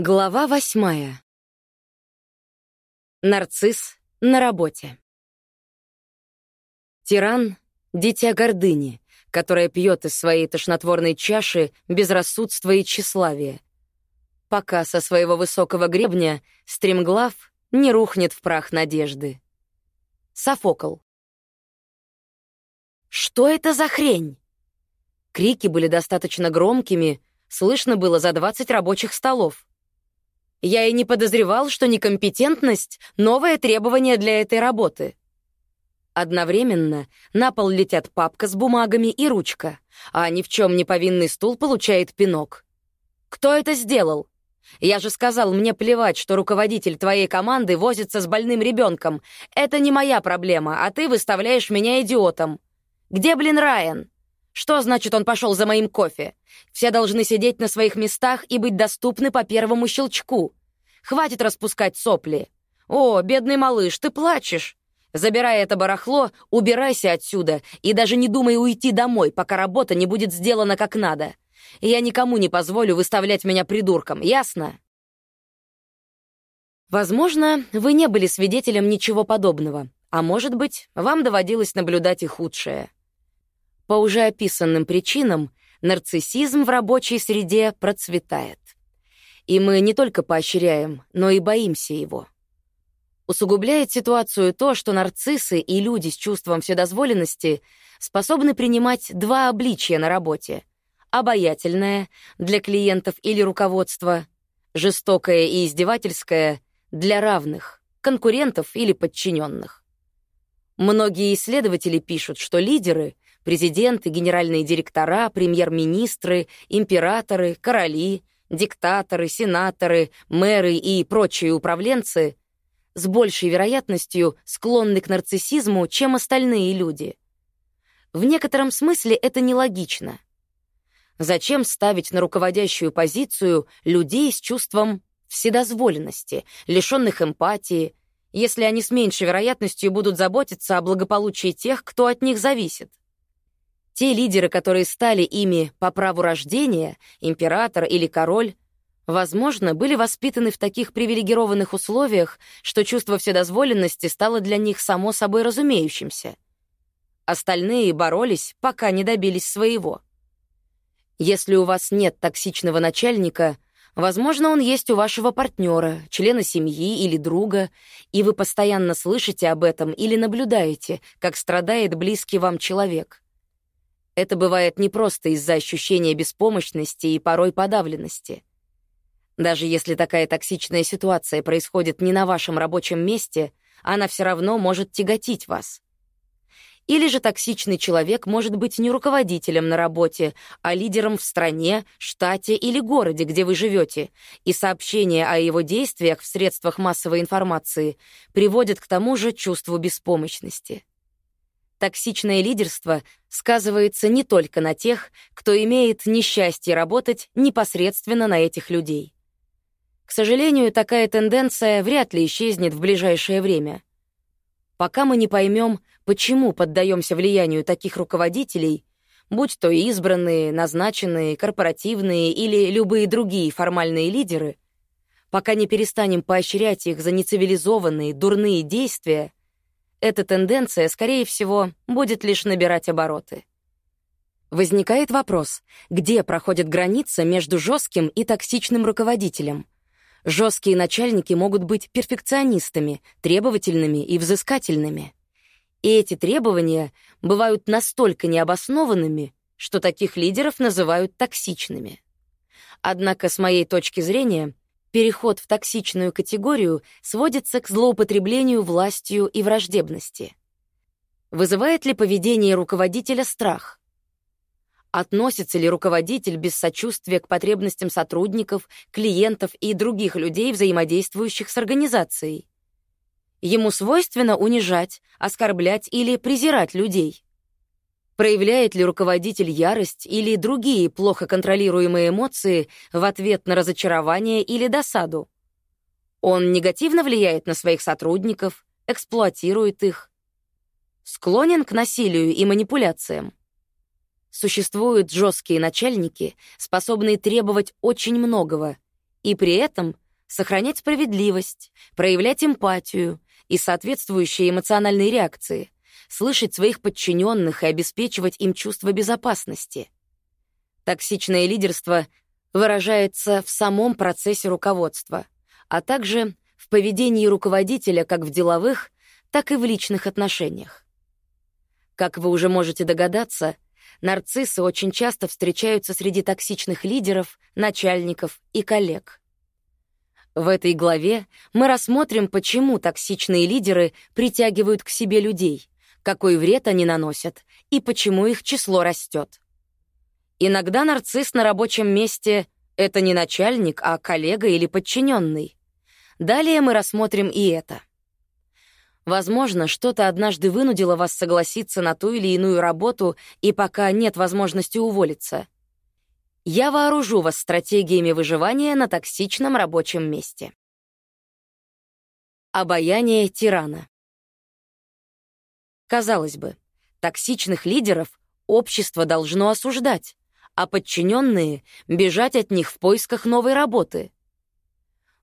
Глава восьмая. Нарцисс на работе. Тиран — дитя гордыни, которая пьет из своей тошнотворной чаши безрассудство и тщеславие. Пока со своего высокого гребня стремглав не рухнет в прах надежды. Софокл. «Что это за хрень?» Крики были достаточно громкими, слышно было за 20 рабочих столов. Я и не подозревал, что некомпетентность — новое требование для этой работы. Одновременно на пол летят папка с бумагами и ручка, а ни в чем не повинный стул получает пинок. Кто это сделал? Я же сказал, мне плевать, что руководитель твоей команды возится с больным ребенком. Это не моя проблема, а ты выставляешь меня идиотом. Где, блин, Райан? Что значит, он пошел за моим кофе? Все должны сидеть на своих местах и быть доступны по первому щелчку. Хватит распускать сопли. О, бедный малыш, ты плачешь. Забирай это барахло, убирайся отсюда и даже не думай уйти домой, пока работа не будет сделана как надо. Я никому не позволю выставлять меня придурком, ясно? Возможно, вы не были свидетелем ничего подобного, а может быть, вам доводилось наблюдать и худшее. По уже описанным причинам нарциссизм в рабочей среде процветает. И мы не только поощряем, но и боимся его. Усугубляет ситуацию то, что нарциссы и люди с чувством вседозволенности способны принимать два обличия на работе. Обаятельное — для клиентов или руководства, жестокое и издевательское — для равных, конкурентов или подчиненных. Многие исследователи пишут, что лидеры — Президенты, генеральные директора, премьер-министры, императоры, короли, диктаторы, сенаторы, мэры и прочие управленцы с большей вероятностью склонны к нарциссизму, чем остальные люди. В некотором смысле это нелогично. Зачем ставить на руководящую позицию людей с чувством вседозволенности, лишенных эмпатии, если они с меньшей вероятностью будут заботиться о благополучии тех, кто от них зависит? Те лидеры, которые стали ими по праву рождения, император или король, возможно, были воспитаны в таких привилегированных условиях, что чувство вседозволенности стало для них само собой разумеющимся. Остальные боролись, пока не добились своего. Если у вас нет токсичного начальника, возможно, он есть у вашего партнера, члена семьи или друга, и вы постоянно слышите об этом или наблюдаете, как страдает близкий вам человек — это бывает не просто из-за ощущения беспомощности и порой подавленности. Даже если такая токсичная ситуация происходит не на вашем рабочем месте, она все равно может тяготить вас. Или же токсичный человек может быть не руководителем на работе, а лидером в стране, штате или городе, где вы живете, и сообщение о его действиях в средствах массовой информации приводит к тому же чувству беспомощности. Токсичное лидерство сказывается не только на тех, кто имеет несчастье работать непосредственно на этих людей. К сожалению, такая тенденция вряд ли исчезнет в ближайшее время. Пока мы не поймем, почему поддаемся влиянию таких руководителей, будь то избранные, назначенные, корпоративные или любые другие формальные лидеры, пока не перестанем поощрять их за нецивилизованные, дурные действия, эта тенденция, скорее всего, будет лишь набирать обороты. Возникает вопрос, где проходит граница между жестким и токсичным руководителем? Жесткие начальники могут быть перфекционистами, требовательными и взыскательными. И эти требования бывают настолько необоснованными, что таких лидеров называют токсичными. Однако, с моей точки зрения, Переход в токсичную категорию сводится к злоупотреблению властью и враждебности. Вызывает ли поведение руководителя страх? Относится ли руководитель без сочувствия к потребностям сотрудников, клиентов и других людей, взаимодействующих с организацией? Ему свойственно унижать, оскорблять или презирать людей. Проявляет ли руководитель ярость или другие плохо контролируемые эмоции в ответ на разочарование или досаду? Он негативно влияет на своих сотрудников, эксплуатирует их. Склонен к насилию и манипуляциям. Существуют жесткие начальники, способные требовать очень многого, и при этом сохранять справедливость, проявлять эмпатию и соответствующие эмоциональные реакции, слышать своих подчиненных и обеспечивать им чувство безопасности. Токсичное лидерство выражается в самом процессе руководства, а также в поведении руководителя как в деловых, так и в личных отношениях. Как вы уже можете догадаться, нарциссы очень часто встречаются среди токсичных лидеров, начальников и коллег. В этой главе мы рассмотрим, почему токсичные лидеры притягивают к себе людей, какой вред они наносят и почему их число растет. Иногда нарцисс на рабочем месте — это не начальник, а коллега или подчиненный. Далее мы рассмотрим и это. Возможно, что-то однажды вынудило вас согласиться на ту или иную работу, и пока нет возможности уволиться. Я вооружу вас стратегиями выживания на токсичном рабочем месте. Обаяние тирана. Казалось бы, токсичных лидеров общество должно осуждать, а подчиненные — бежать от них в поисках новой работы.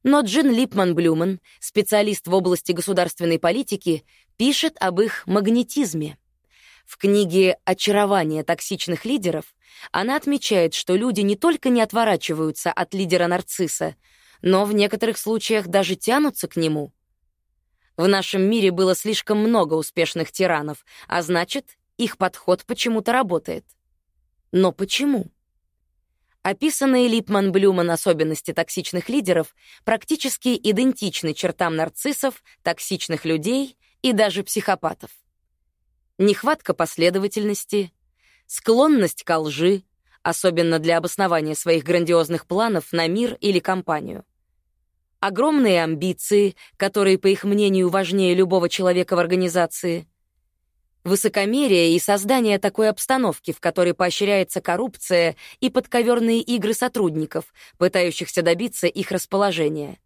Но Джин Липман-Блюман, специалист в области государственной политики, пишет об их магнетизме. В книге «Очарование токсичных лидеров» она отмечает, что люди не только не отворачиваются от лидера-нарцисса, но в некоторых случаях даже тянутся к нему. В нашем мире было слишком много успешных тиранов, а значит, их подход почему-то работает. Но почему? Описанные Липман-Блюман особенности токсичных лидеров практически идентичны чертам нарциссов, токсичных людей и даже психопатов. Нехватка последовательности, склонность к лжи, особенно для обоснования своих грандиозных планов на мир или компанию. Огромные амбиции, которые, по их мнению, важнее любого человека в организации — Высокомерие и создание такой обстановки, в которой поощряется коррупция и подковерные игры сотрудников, пытающихся добиться их расположения.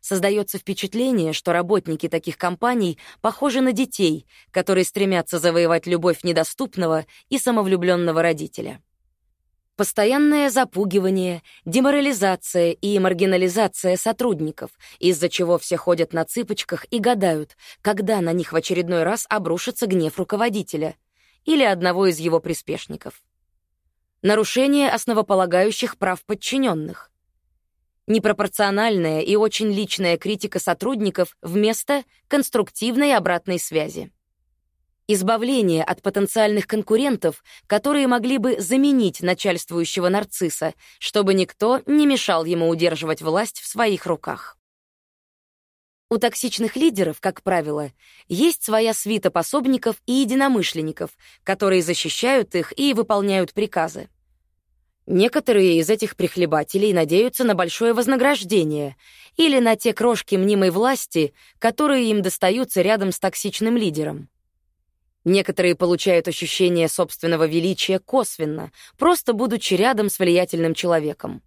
Создается впечатление, что работники таких компаний похожи на детей, которые стремятся завоевать любовь недоступного и самовлюбленного родителя. Постоянное запугивание, деморализация и маргинализация сотрудников, из-за чего все ходят на цыпочках и гадают, когда на них в очередной раз обрушится гнев руководителя или одного из его приспешников. Нарушение основополагающих прав подчиненных. Непропорциональная и очень личная критика сотрудников вместо конструктивной обратной связи избавление от потенциальных конкурентов, которые могли бы заменить начальствующего нарцисса, чтобы никто не мешал ему удерживать власть в своих руках. У токсичных лидеров, как правило, есть своя свита пособников и единомышленников, которые защищают их и выполняют приказы. Некоторые из этих прихлебателей надеются на большое вознаграждение или на те крошки мнимой власти, которые им достаются рядом с токсичным лидером. Некоторые получают ощущение собственного величия косвенно, просто будучи рядом с влиятельным человеком.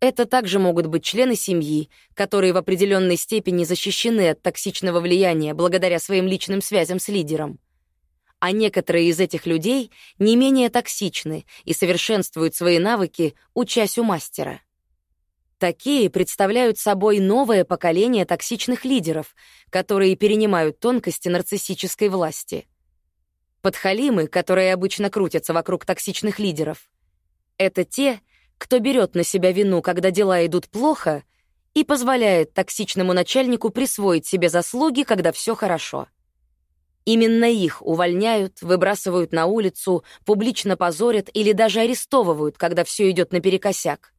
Это также могут быть члены семьи, которые в определенной степени защищены от токсичного влияния благодаря своим личным связям с лидером. А некоторые из этих людей не менее токсичны и совершенствуют свои навыки, учась у мастера. Такие представляют собой новое поколение токсичных лидеров, которые перенимают тонкости нарциссической власти — Подхалимы, которые обычно крутятся вокруг токсичных лидеров, это те, кто берет на себя вину, когда дела идут плохо, и позволяет токсичному начальнику присвоить себе заслуги, когда все хорошо. Именно их увольняют, выбрасывают на улицу, публично позорят или даже арестовывают, когда все идет наперекосяк.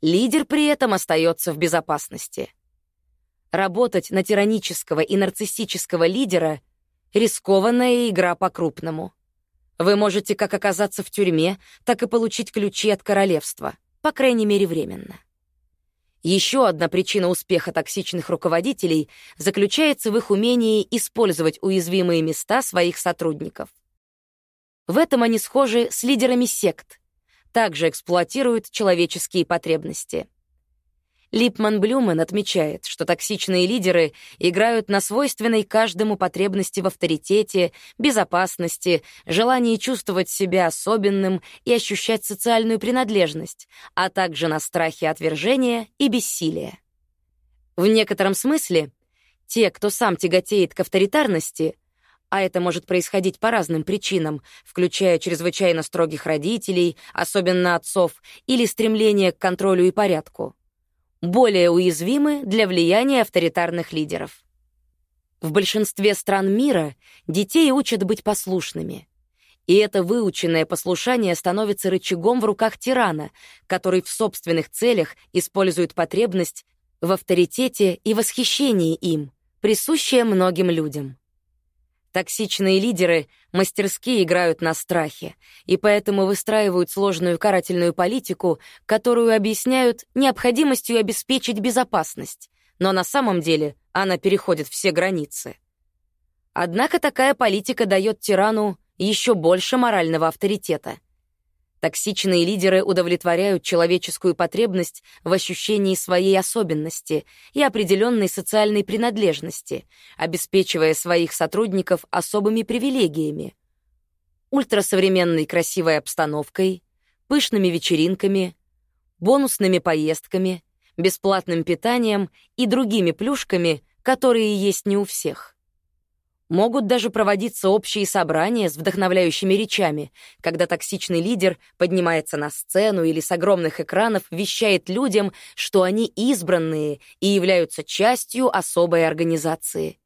Лидер при этом остается в безопасности. Работать на тиранического и нарциссического лидера Рискованная игра по-крупному. Вы можете как оказаться в тюрьме, так и получить ключи от королевства, по крайней мере, временно. Еще одна причина успеха токсичных руководителей заключается в их умении использовать уязвимые места своих сотрудников. В этом они схожи с лидерами сект, также эксплуатируют человеческие потребности. Липман-Блюмен отмечает, что токсичные лидеры играют на свойственной каждому потребности в авторитете, безопасности, желании чувствовать себя особенным и ощущать социальную принадлежность, а также на страхе отвержения и бессилия. В некотором смысле те, кто сам тяготеет к авторитарности, а это может происходить по разным причинам, включая чрезвычайно строгих родителей, особенно отцов, или стремление к контролю и порядку, более уязвимы для влияния авторитарных лидеров. В большинстве стран мира детей учат быть послушными. И это выученное послушание становится рычагом в руках тирана, который в собственных целях использует потребность в авторитете и восхищении им, присущее многим людям. Токсичные лидеры мастерски играют на страхе, и поэтому выстраивают сложную карательную политику, которую объясняют необходимостью обеспечить безопасность, но на самом деле она переходит все границы. Однако такая политика дает тирану еще больше морального авторитета — Токсичные лидеры удовлетворяют человеческую потребность в ощущении своей особенности и определенной социальной принадлежности, обеспечивая своих сотрудников особыми привилегиями. Ультрасовременной красивой обстановкой, пышными вечеринками, бонусными поездками, бесплатным питанием и другими плюшками, которые есть не у всех. Могут даже проводиться общие собрания с вдохновляющими речами, когда токсичный лидер поднимается на сцену или с огромных экранов вещает людям, что они избранные и являются частью особой организации.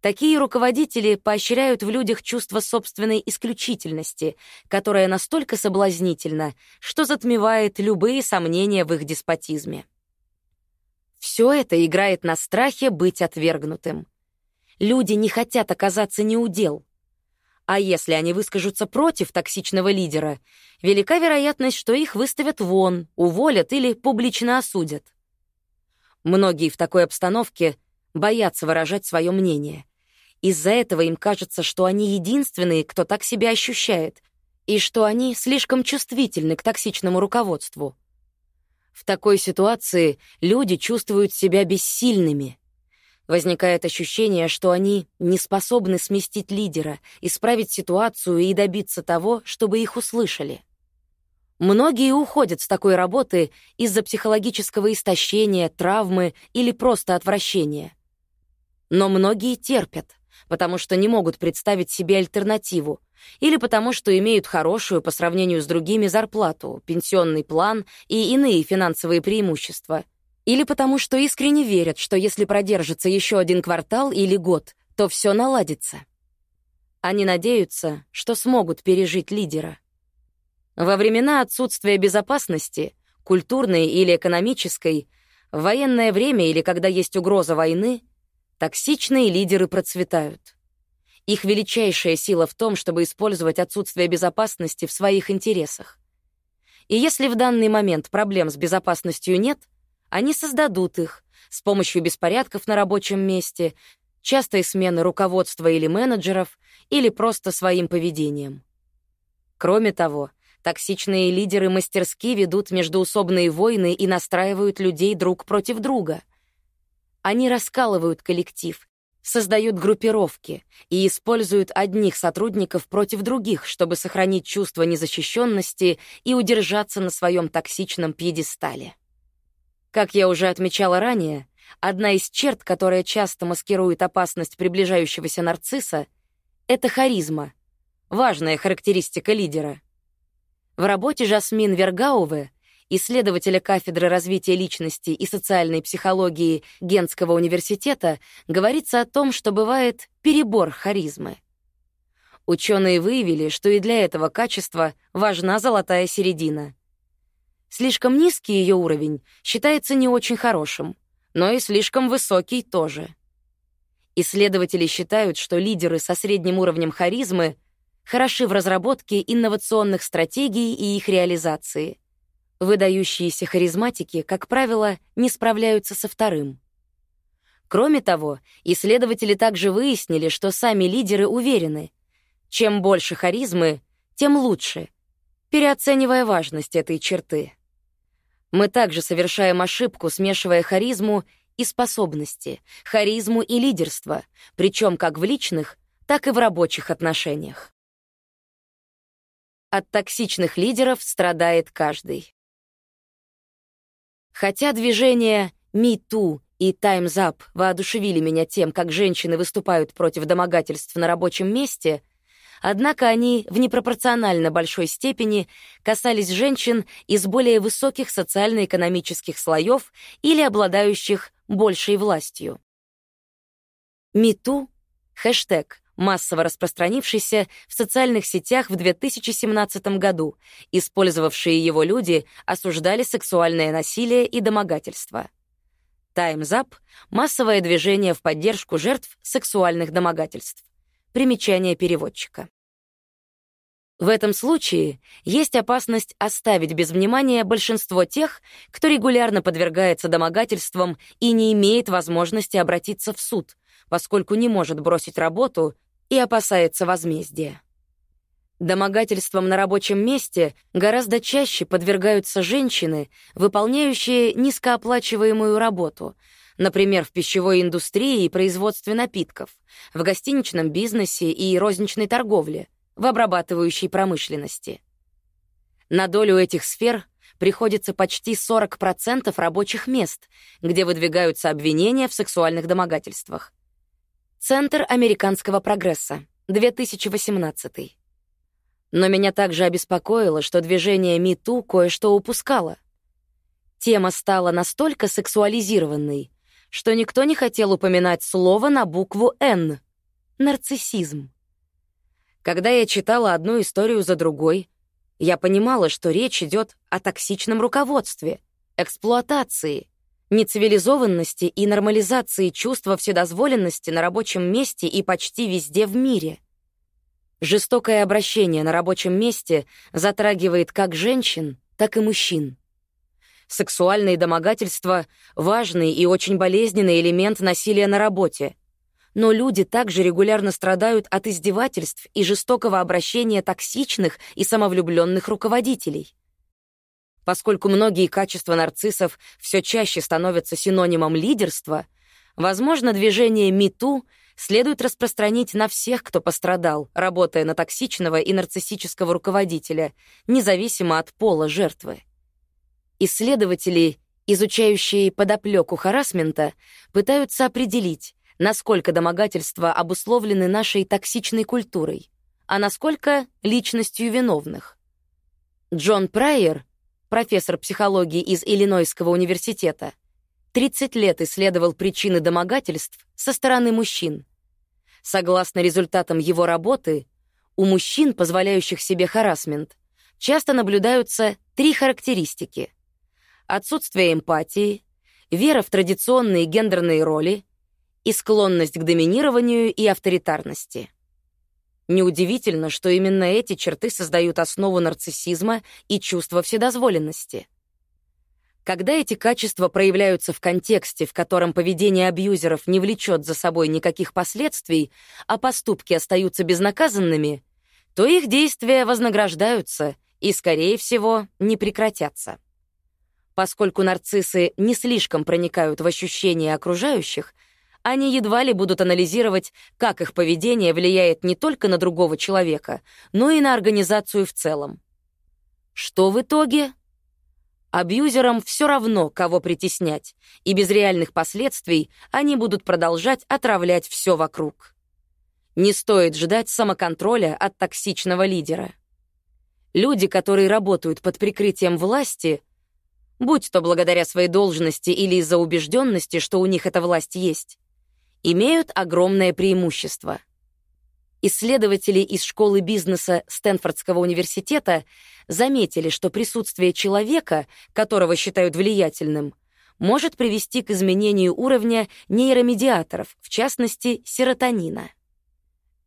Такие руководители поощряют в людях чувство собственной исключительности, которое настолько соблазнительно, что затмевает любые сомнения в их деспотизме. Все это играет на страхе быть отвергнутым. Люди не хотят оказаться неудел. А если они выскажутся против токсичного лидера, велика вероятность, что их выставят вон, уволят или публично осудят. Многие в такой обстановке боятся выражать свое мнение. Из-за этого им кажется, что они единственные, кто так себя ощущает, и что они слишком чувствительны к токсичному руководству. В такой ситуации люди чувствуют себя бессильными. Возникает ощущение, что они не способны сместить лидера, исправить ситуацию и добиться того, чтобы их услышали. Многие уходят с такой работы из-за психологического истощения, травмы или просто отвращения. Но многие терпят, потому что не могут представить себе альтернативу, или потому что имеют хорошую по сравнению с другими зарплату, пенсионный план и иные финансовые преимущества — или потому что искренне верят, что если продержится еще один квартал или год, то все наладится. Они надеются, что смогут пережить лидера. Во времена отсутствия безопасности, культурной или экономической, в военное время или когда есть угроза войны, токсичные лидеры процветают. Их величайшая сила в том, чтобы использовать отсутствие безопасности в своих интересах. И если в данный момент проблем с безопасностью нет — они создадут их с помощью беспорядков на рабочем месте, частой смены руководства или менеджеров, или просто своим поведением. Кроме того, токсичные лидеры мастерски ведут междуусобные войны и настраивают людей друг против друга. Они раскалывают коллектив, создают группировки и используют одних сотрудников против других, чтобы сохранить чувство незащищенности и удержаться на своем токсичном пьедестале. Как я уже отмечала ранее, одна из черт, которая часто маскирует опасность приближающегося нарцисса, это харизма, важная характеристика лидера. В работе Жасмин Вергауве, исследователя кафедры развития личности и социальной психологии Генского университета, говорится о том, что бывает перебор харизмы. Ученые выявили, что и для этого качества важна золотая середина — Слишком низкий ее уровень считается не очень хорошим, но и слишком высокий тоже. Исследователи считают, что лидеры со средним уровнем харизмы хороши в разработке инновационных стратегий и их реализации. Выдающиеся харизматики, как правило, не справляются со вторым. Кроме того, исследователи также выяснили, что сами лидеры уверены, чем больше харизмы, тем лучше, переоценивая важность этой черты. Мы также совершаем ошибку, смешивая харизму и способности, харизму и лидерство, причем как в личных, так и в рабочих отношениях. От токсичных лидеров страдает каждый. Хотя движения Me Too и Time's Up воодушевили меня тем, как женщины выступают против домогательств на рабочем месте, однако они в непропорционально большой степени касались женщин из более высоких социально-экономических слоев или обладающих большей властью. МИТУ — хэштег, массово распространившийся в социальных сетях в 2017 году. Использовавшие его люди осуждали сексуальное насилие и домогательство. Up — массовое движение в поддержку жертв сексуальных домогательств. Примечание переводчика. В этом случае есть опасность оставить без внимания большинство тех, кто регулярно подвергается домогательствам и не имеет возможности обратиться в суд, поскольку не может бросить работу и опасается возмездия. Домогательствам на рабочем месте гораздо чаще подвергаются женщины, выполняющие низкооплачиваемую работу, например, в пищевой индустрии и производстве напитков, в гостиничном бизнесе и розничной торговле — в обрабатывающей промышленности. На долю этих сфер приходится почти 40% рабочих мест, где выдвигаются обвинения в сексуальных домогательствах. Центр американского прогресса, 2018. Но меня также обеспокоило, что движение МИТУ кое-что упускало. Тема стала настолько сексуализированной, что никто не хотел упоминать слово на букву «Н» — нарциссизм. Когда я читала одну историю за другой, я понимала, что речь идет о токсичном руководстве, эксплуатации, нецивилизованности и нормализации чувства вседозволенности на рабочем месте и почти везде в мире. Жестокое обращение на рабочем месте затрагивает как женщин, так и мужчин. Сексуальные домогательства — важный и очень болезненный элемент насилия на работе, но люди также регулярно страдают от издевательств и жестокого обращения токсичных и самовлюбленных руководителей. Поскольку многие качества нарциссов все чаще становятся синонимом лидерства, возможно, движение МИТУ следует распространить на всех, кто пострадал, работая на токсичного и нарциссического руководителя, независимо от пола жертвы. Исследователи, изучающие подоплеку харасмента, пытаются определить, насколько домогательства обусловлены нашей токсичной культурой, а насколько — личностью виновных. Джон Прайер, профессор психологии из Иллинойского университета, 30 лет исследовал причины домогательств со стороны мужчин. Согласно результатам его работы, у мужчин, позволяющих себе харасмент, часто наблюдаются три характеристики. Отсутствие эмпатии, вера в традиционные гендерные роли и склонность к доминированию и авторитарности. Неудивительно, что именно эти черты создают основу нарциссизма и чувства вседозволенности. Когда эти качества проявляются в контексте, в котором поведение абьюзеров не влечет за собой никаких последствий, а поступки остаются безнаказанными, то их действия вознаграждаются и, скорее всего, не прекратятся. Поскольку нарциссы не слишком проникают в ощущения окружающих — они едва ли будут анализировать, как их поведение влияет не только на другого человека, но и на организацию в целом. Что в итоге? Абьюзерам все равно, кого притеснять, и без реальных последствий они будут продолжать отравлять все вокруг. Не стоит ждать самоконтроля от токсичного лидера. Люди, которые работают под прикрытием власти, будь то благодаря своей должности или из-за убежденности, что у них эта власть есть, имеют огромное преимущество. Исследователи из школы бизнеса Стэнфордского университета заметили, что присутствие человека, которого считают влиятельным, может привести к изменению уровня нейромедиаторов, в частности, серотонина.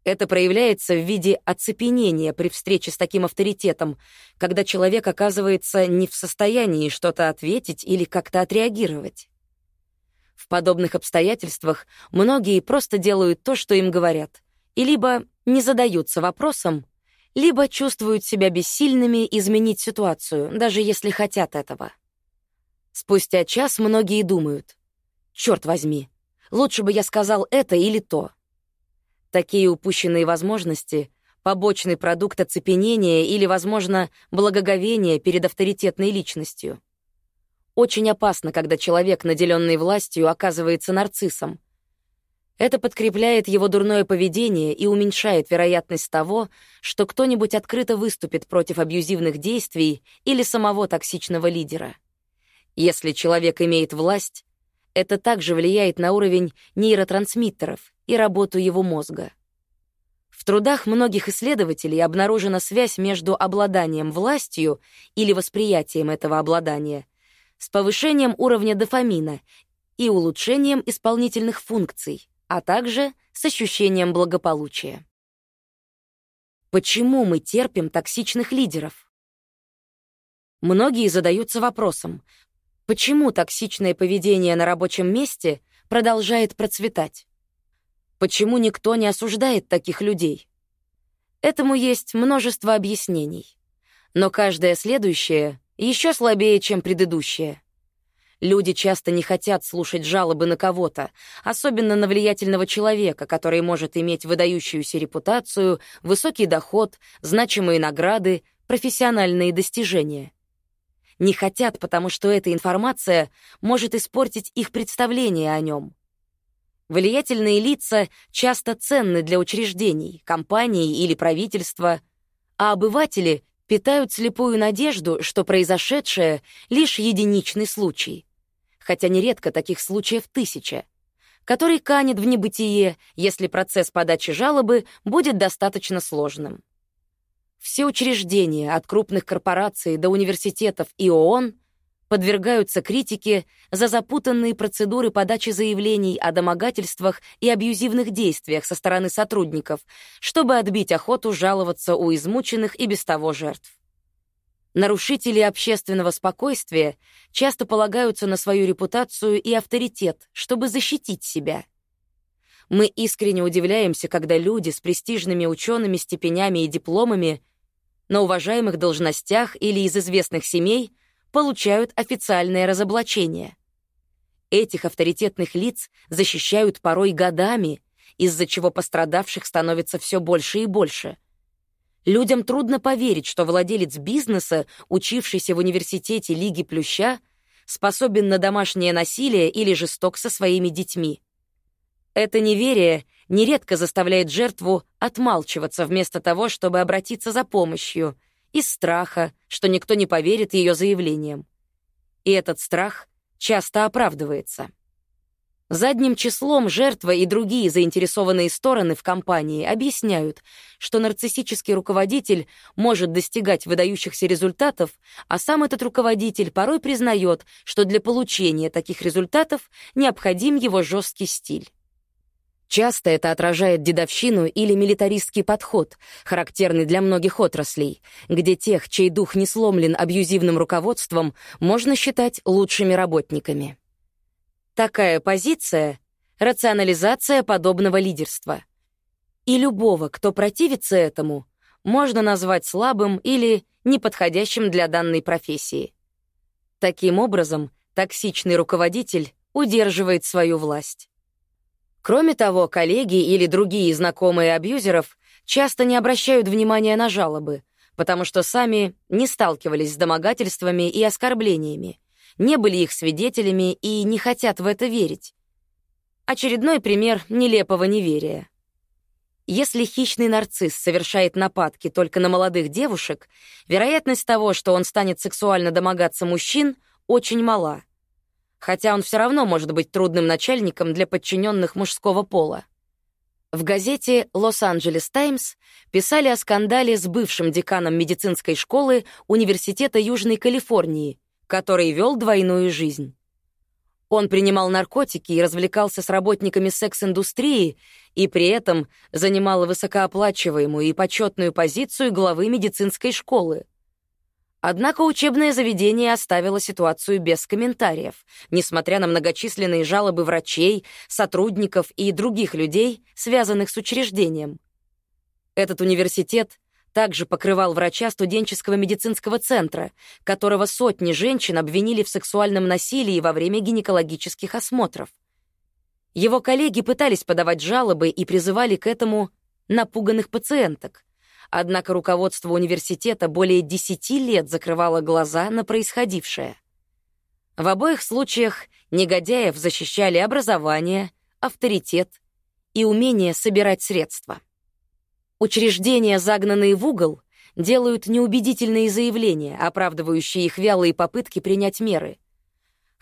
Это проявляется в виде оцепенения при встрече с таким авторитетом, когда человек оказывается не в состоянии что-то ответить или как-то отреагировать. В подобных обстоятельствах многие просто делают то, что им говорят, и либо не задаются вопросом, либо чувствуют себя бессильными изменить ситуацию, даже если хотят этого. Спустя час многие думают, «Черт возьми, лучше бы я сказал это или то». Такие упущенные возможности — побочный продукт оцепенения или, возможно, благоговения перед авторитетной личностью. Очень опасно, когда человек, наделенный властью, оказывается нарциссом. Это подкрепляет его дурное поведение и уменьшает вероятность того, что кто-нибудь открыто выступит против абьюзивных действий или самого токсичного лидера. Если человек имеет власть, это также влияет на уровень нейротрансмиттеров и работу его мозга. В трудах многих исследователей обнаружена связь между обладанием властью или восприятием этого обладания с повышением уровня дофамина и улучшением исполнительных функций, а также с ощущением благополучия. Почему мы терпим токсичных лидеров? Многие задаются вопросом, почему токсичное поведение на рабочем месте продолжает процветать? Почему никто не осуждает таких людей? Этому есть множество объяснений. Но каждое следующее еще слабее, чем предыдущее. Люди часто не хотят слушать жалобы на кого-то, особенно на влиятельного человека, который может иметь выдающуюся репутацию, высокий доход, значимые награды, профессиональные достижения. Не хотят, потому что эта информация может испортить их представление о нем. Влиятельные лица часто ценны для учреждений, компаний или правительства, а обыватели питают слепую надежду, что произошедшее — лишь единичный случай, хотя нередко таких случаев тысяча, который канет в небытие, если процесс подачи жалобы будет достаточно сложным. Все учреждения, от крупных корпораций до университетов и ООН, подвергаются критике за запутанные процедуры подачи заявлений о домогательствах и абьюзивных действиях со стороны сотрудников, чтобы отбить охоту жаловаться у измученных и без того жертв. Нарушители общественного спокойствия часто полагаются на свою репутацию и авторитет, чтобы защитить себя. Мы искренне удивляемся, когда люди с престижными учеными степенями и дипломами на уважаемых должностях или из известных семей получают официальное разоблачение. Этих авторитетных лиц защищают порой годами, из-за чего пострадавших становится все больше и больше. Людям трудно поверить, что владелец бизнеса, учившийся в университете Лиги Плюща, способен на домашнее насилие или жесток со своими детьми. Это неверие нередко заставляет жертву отмалчиваться вместо того, чтобы обратиться за помощью, из страха, что никто не поверит ее заявлениям. И этот страх часто оправдывается. Задним числом жертва и другие заинтересованные стороны в компании объясняют, что нарциссический руководитель может достигать выдающихся результатов, а сам этот руководитель порой признает, что для получения таких результатов необходим его жесткий стиль. Часто это отражает дедовщину или милитаристский подход, характерный для многих отраслей, где тех, чей дух не сломлен абьюзивным руководством, можно считать лучшими работниками. Такая позиция — рационализация подобного лидерства. И любого, кто противится этому, можно назвать слабым или неподходящим для данной профессии. Таким образом, токсичный руководитель удерживает свою власть. Кроме того, коллеги или другие знакомые абьюзеров часто не обращают внимания на жалобы, потому что сами не сталкивались с домогательствами и оскорблениями, не были их свидетелями и не хотят в это верить. Очередной пример нелепого неверия. Если хищный нарцисс совершает нападки только на молодых девушек, вероятность того, что он станет сексуально домогаться мужчин, очень мала. Хотя он все равно может быть трудным начальником для подчиненных мужского пола. В газете «Лос-Анджелес Таймс» писали о скандале с бывшим деканом медицинской школы Университета Южной Калифорнии, который вел двойную жизнь. Он принимал наркотики и развлекался с работниками секс-индустрии и при этом занимал высокооплачиваемую и почетную позицию главы медицинской школы. Однако учебное заведение оставило ситуацию без комментариев, несмотря на многочисленные жалобы врачей, сотрудников и других людей, связанных с учреждением. Этот университет также покрывал врача студенческого медицинского центра, которого сотни женщин обвинили в сексуальном насилии во время гинекологических осмотров. Его коллеги пытались подавать жалобы и призывали к этому напуганных пациенток. Однако руководство университета более 10 лет закрывало глаза на происходившее. В обоих случаях негодяев защищали образование, авторитет и умение собирать средства. Учреждения, загнанные в угол, делают неубедительные заявления, оправдывающие их вялые попытки принять меры.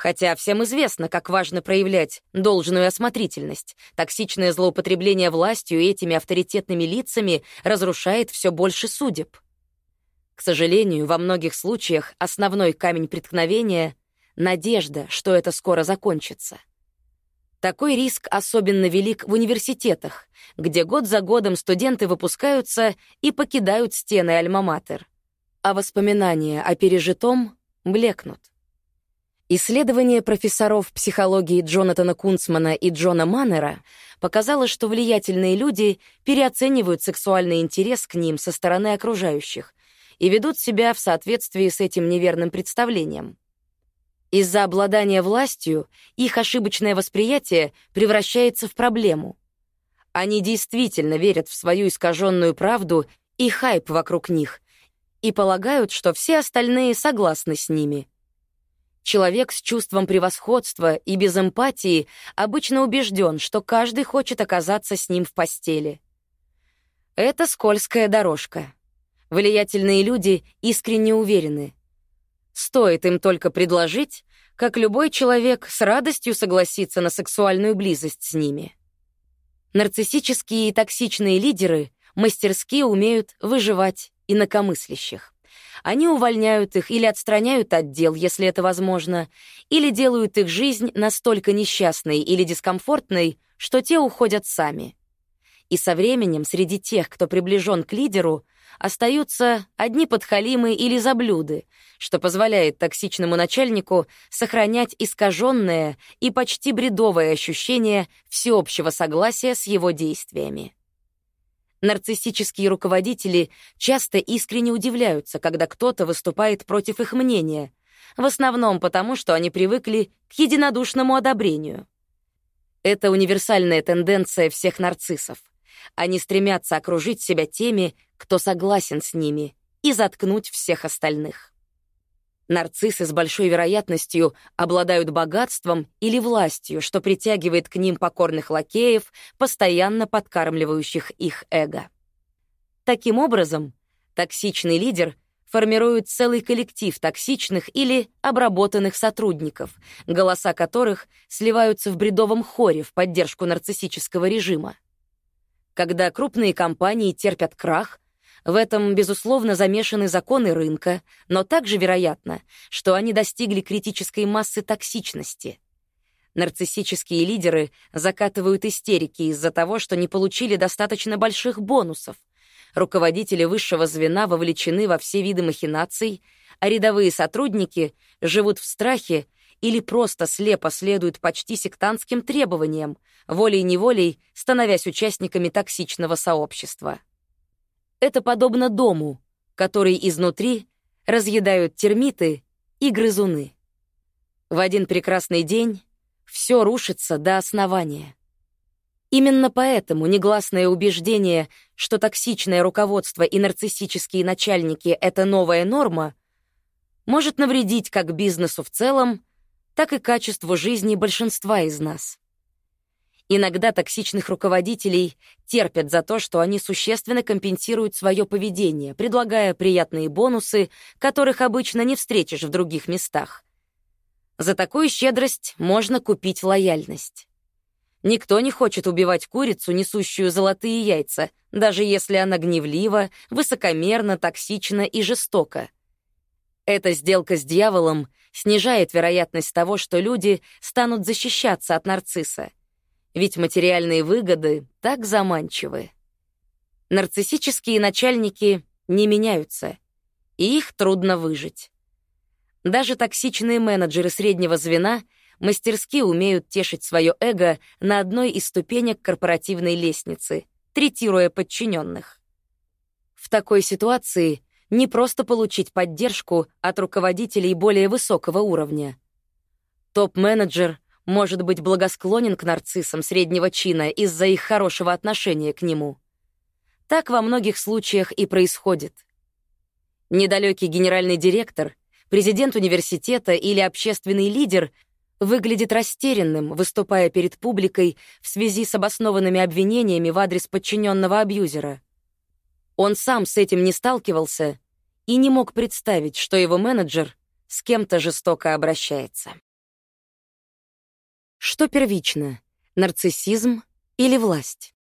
Хотя всем известно, как важно проявлять должную осмотрительность, токсичное злоупотребление властью этими авторитетными лицами разрушает все больше судеб. К сожалению, во многих случаях основной камень преткновения — надежда, что это скоро закончится. Такой риск особенно велик в университетах, где год за годом студенты выпускаются и покидают стены Альма-Матер, а воспоминания о пережитом блекнут. Исследование профессоров психологии Джонатана Кунцмана и Джона Маннера показало, что влиятельные люди переоценивают сексуальный интерес к ним со стороны окружающих и ведут себя в соответствии с этим неверным представлением. Из-за обладания властью их ошибочное восприятие превращается в проблему. Они действительно верят в свою искаженную правду и хайп вокруг них и полагают, что все остальные согласны с ними. Человек с чувством превосходства и без эмпатии обычно убежден, что каждый хочет оказаться с ним в постели. Это скользкая дорожка. Влиятельные люди искренне уверены — Стоит им только предложить, как любой человек с радостью согласится на сексуальную близость с ними. Нарциссические и токсичные лидеры мастерски умеют выживать инакомыслящих. Они увольняют их или отстраняют от дел, если это возможно, или делают их жизнь настолько несчастной или дискомфортной, что те уходят сами. И со временем среди тех, кто приближен к лидеру, остаются одни подхалимы или заблюды, что позволяет токсичному начальнику сохранять искаженное и почти бредовое ощущение всеобщего согласия с его действиями. Нарциссические руководители часто искренне удивляются, когда кто-то выступает против их мнения, в основном потому, что они привыкли к единодушному одобрению. Это универсальная тенденция всех нарциссов. Они стремятся окружить себя теми, кто согласен с ними, и заткнуть всех остальных. Нарциссы с большой вероятностью обладают богатством или властью, что притягивает к ним покорных лакеев, постоянно подкармливающих их эго. Таким образом, токсичный лидер формирует целый коллектив токсичных или обработанных сотрудников, голоса которых сливаются в бредовом хоре в поддержку нарциссического режима. Когда крупные компании терпят крах, в этом, безусловно, замешаны законы рынка, но также вероятно, что они достигли критической массы токсичности. Нарциссические лидеры закатывают истерики из-за того, что не получили достаточно больших бонусов. Руководители высшего звена вовлечены во все виды махинаций, а рядовые сотрудники живут в страхе или просто слепо следуют почти сектантским требованиям, волей-неволей становясь участниками токсичного сообщества. Это подобно дому, который изнутри разъедают термиты и грызуны. В один прекрасный день все рушится до основания. Именно поэтому негласное убеждение, что токсичное руководство и нарциссические начальники — это новая норма, может навредить как бизнесу в целом, так и качеству жизни большинства из нас. Иногда токсичных руководителей терпят за то, что они существенно компенсируют свое поведение, предлагая приятные бонусы, которых обычно не встретишь в других местах. За такую щедрость можно купить лояльность. Никто не хочет убивать курицу, несущую золотые яйца, даже если она гневлива, высокомерна, токсична и жестока. Эта сделка с дьяволом снижает вероятность того, что люди станут защищаться от нарцисса. Ведь материальные выгоды так заманчивы. Нарциссические начальники не меняются, и их трудно выжить. Даже токсичные менеджеры среднего звена мастерски умеют тешить свое эго на одной из ступенек корпоративной лестницы, третируя подчиненных. В такой ситуации не просто получить поддержку от руководителей более высокого уровня. Топ-менеджер может быть благосклонен к нарциссам среднего чина из-за их хорошего отношения к нему. Так во многих случаях и происходит. Недалекий генеральный директор, президент университета или общественный лидер выглядит растерянным, выступая перед публикой в связи с обоснованными обвинениями в адрес подчиненного абьюзера. Он сам с этим не сталкивался и не мог представить, что его менеджер с кем-то жестоко обращается. Что первично — нарциссизм или власть?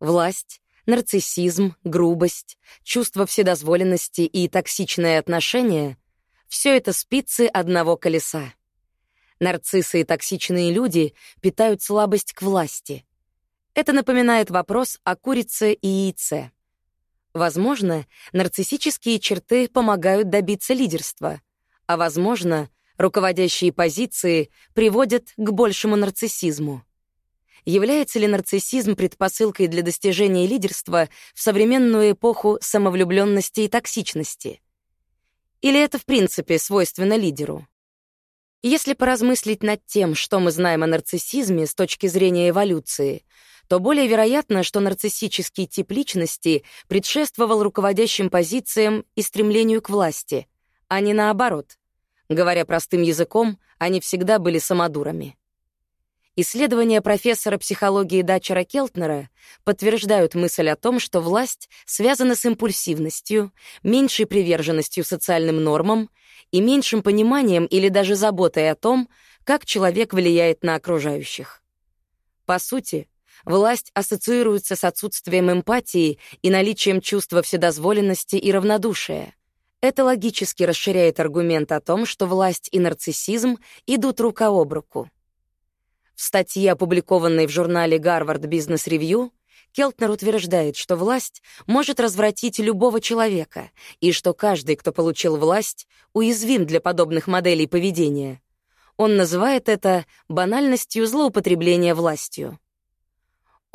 Власть, нарциссизм, грубость, чувство вседозволенности и токсичное отношение — все это спицы одного колеса. Нарциссы и токсичные люди питают слабость к власти. Это напоминает вопрос о курице и яйце. Возможно, нарциссические черты помогают добиться лидерства, а, возможно, руководящие позиции приводят к большему нарциссизму. Является ли нарциссизм предпосылкой для достижения лидерства в современную эпоху самовлюбленности и токсичности? Или это в принципе свойственно лидеру? Если поразмыслить над тем, что мы знаем о нарциссизме с точки зрения эволюции, то более вероятно, что нарциссический тип личности предшествовал руководящим позициям и стремлению к власти, а не наоборот — Говоря простым языком, они всегда были самодурами. Исследования профессора психологии Дачера Келтнера подтверждают мысль о том, что власть связана с импульсивностью, меньшей приверженностью социальным нормам и меньшим пониманием или даже заботой о том, как человек влияет на окружающих. По сути, власть ассоциируется с отсутствием эмпатии и наличием чувства вседозволенности и равнодушия — это логически расширяет аргумент о том, что власть и нарциссизм идут рука об руку. В статье, опубликованной в журнале Harvard Business Review, Келтнер утверждает, что власть может развратить любого человека, и что каждый, кто получил власть, уязвим для подобных моделей поведения. Он называет это банальностью злоупотребления властью.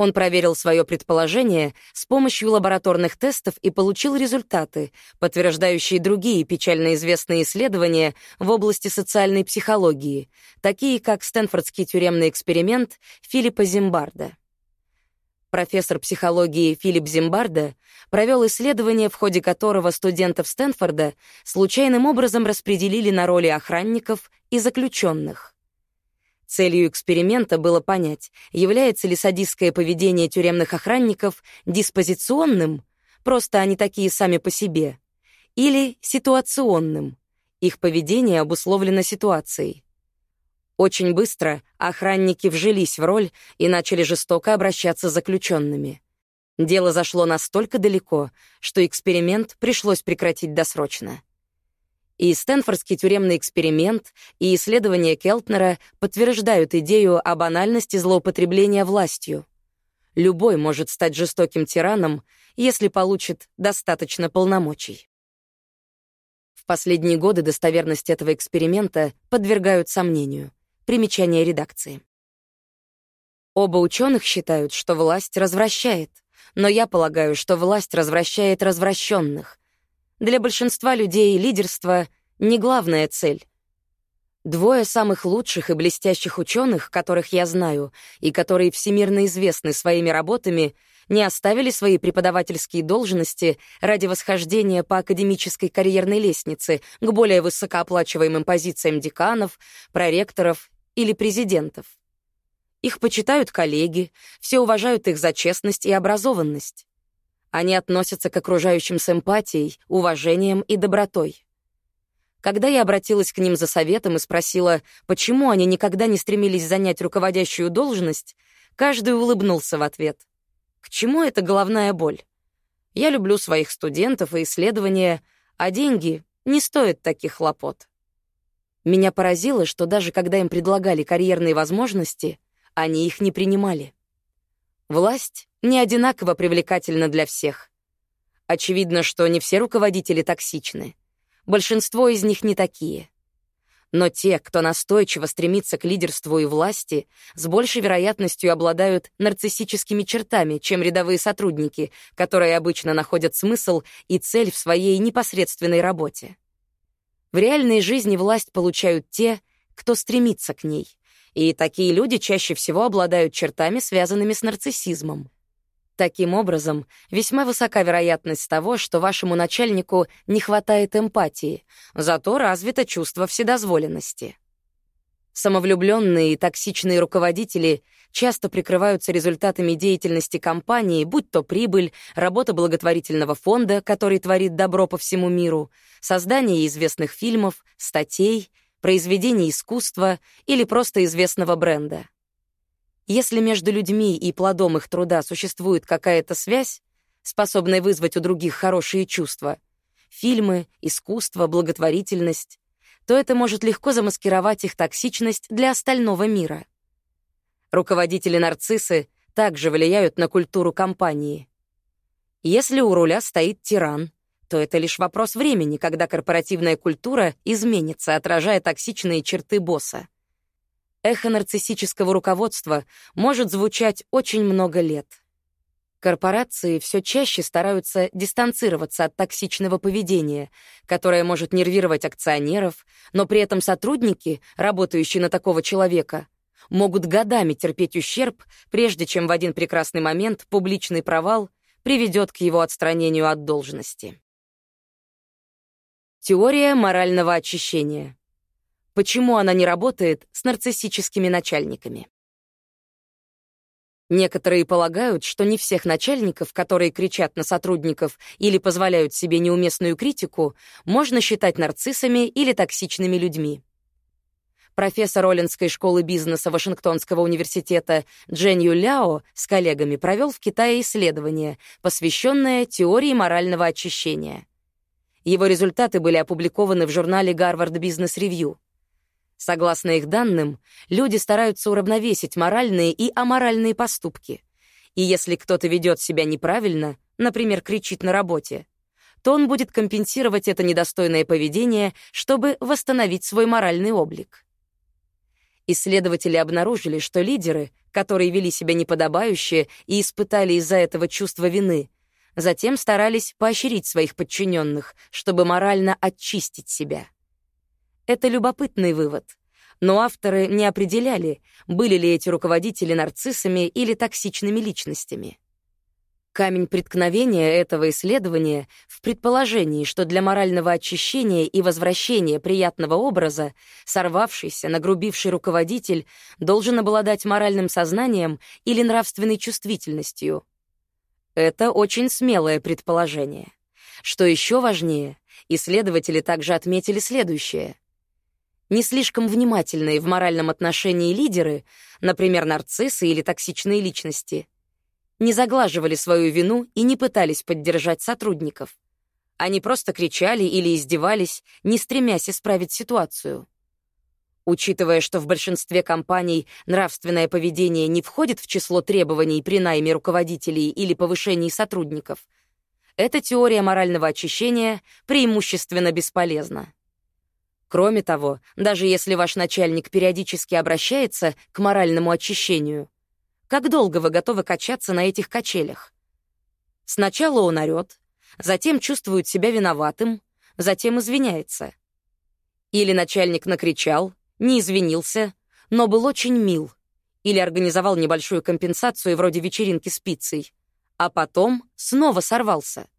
Он проверил свое предположение с помощью лабораторных тестов и получил результаты, подтверждающие другие печально известные исследования в области социальной психологии, такие как Стэнфордский тюремный эксперимент Филиппа Зимбарда. Профессор психологии Филипп Зимбарда провел исследование, в ходе которого студентов Стэнфорда случайным образом распределили на роли охранников и заключенных. Целью эксперимента было понять, является ли садистское поведение тюремных охранников диспозиционным, просто они такие сами по себе, или ситуационным, их поведение обусловлено ситуацией. Очень быстро охранники вжились в роль и начали жестоко обращаться с заключенными. Дело зашло настолько далеко, что эксперимент пришлось прекратить досрочно. И Стэнфордский тюремный эксперимент, и исследования Келтнера подтверждают идею о банальности злоупотребления властью. Любой может стать жестоким тираном, если получит достаточно полномочий. В последние годы достоверность этого эксперимента подвергают сомнению. Примечание редакции. Оба ученых считают, что власть развращает, но я полагаю, что власть развращает развращенных, для большинства людей лидерство — не главная цель. Двое самых лучших и блестящих ученых, которых я знаю, и которые всемирно известны своими работами, не оставили свои преподавательские должности ради восхождения по академической карьерной лестнице к более высокооплачиваемым позициям деканов, проректоров или президентов. Их почитают коллеги, все уважают их за честность и образованность. Они относятся к окружающим с эмпатией, уважением и добротой. Когда я обратилась к ним за советом и спросила, почему они никогда не стремились занять руководящую должность, каждый улыбнулся в ответ. К чему эта головная боль? Я люблю своих студентов и исследования, а деньги не стоят таких хлопот. Меня поразило, что даже когда им предлагали карьерные возможности, они их не принимали. Власть не одинаково привлекательна для всех. Очевидно, что не все руководители токсичны. Большинство из них не такие. Но те, кто настойчиво стремится к лидерству и власти, с большей вероятностью обладают нарциссическими чертами, чем рядовые сотрудники, которые обычно находят смысл и цель в своей непосредственной работе. В реальной жизни власть получают те, кто стремится к ней. И такие люди чаще всего обладают чертами, связанными с нарциссизмом. Таким образом, весьма высока вероятность того, что вашему начальнику не хватает эмпатии, зато развито чувство вседозволенности. Самовлюбленные и токсичные руководители часто прикрываются результатами деятельности компании, будь то прибыль, работа благотворительного фонда, который творит добро по всему миру, создание известных фильмов, статей, произведений искусства или просто известного бренда. Если между людьми и плодом их труда существует какая-то связь, способная вызвать у других хорошие чувства, фильмы, искусство, благотворительность, то это может легко замаскировать их токсичность для остального мира. Руководители-нарциссы также влияют на культуру компании. Если у руля стоит тиран, то это лишь вопрос времени, когда корпоративная культура изменится, отражая токсичные черты босса. Эхо нарциссического руководства может звучать очень много лет. Корпорации все чаще стараются дистанцироваться от токсичного поведения, которое может нервировать акционеров, но при этом сотрудники, работающие на такого человека, могут годами терпеть ущерб, прежде чем в один прекрасный момент публичный провал приведет к его отстранению от должности. Теория морального очищения. Почему она не работает с нарциссическими начальниками? Некоторые полагают, что не всех начальников, которые кричат на сотрудников или позволяют себе неуместную критику, можно считать нарциссами или токсичными людьми. Профессор Оллинской школы бизнеса Вашингтонского университета Дженью Ляо с коллегами провел в Китае исследование, посвященное теории морального очищения. Его результаты были опубликованы в журнале Harvard Business Review. Согласно их данным, люди стараются уравновесить моральные и аморальные поступки. И если кто-то ведет себя неправильно, например, кричит на работе, то он будет компенсировать это недостойное поведение, чтобы восстановить свой моральный облик. Исследователи обнаружили, что лидеры, которые вели себя неподобающе и испытали из-за этого чувство вины, затем старались поощрить своих подчиненных, чтобы морально очистить себя. Это любопытный вывод. Но авторы не определяли, были ли эти руководители нарциссами или токсичными личностями. Камень преткновения этого исследования в предположении, что для морального очищения и возвращения приятного образа сорвавшийся, нагрубивший руководитель должен обладать моральным сознанием или нравственной чувствительностью. Это очень смелое предположение. Что еще важнее, исследователи также отметили следующее. Не слишком внимательные в моральном отношении лидеры, например, нарциссы или токсичные личности, не заглаживали свою вину и не пытались поддержать сотрудников. Они просто кричали или издевались, не стремясь исправить ситуацию. Учитывая, что в большинстве компаний нравственное поведение не входит в число требований при найме руководителей или повышении сотрудников, эта теория морального очищения преимущественно бесполезна. Кроме того, даже если ваш начальник периодически обращается к моральному очищению, как долго вы готовы качаться на этих качелях? Сначала он орёт, затем чувствует себя виноватым, затем извиняется. Или начальник накричал, не извинился, но был очень мил, или организовал небольшую компенсацию вроде вечеринки с пиццей, а потом снова сорвался.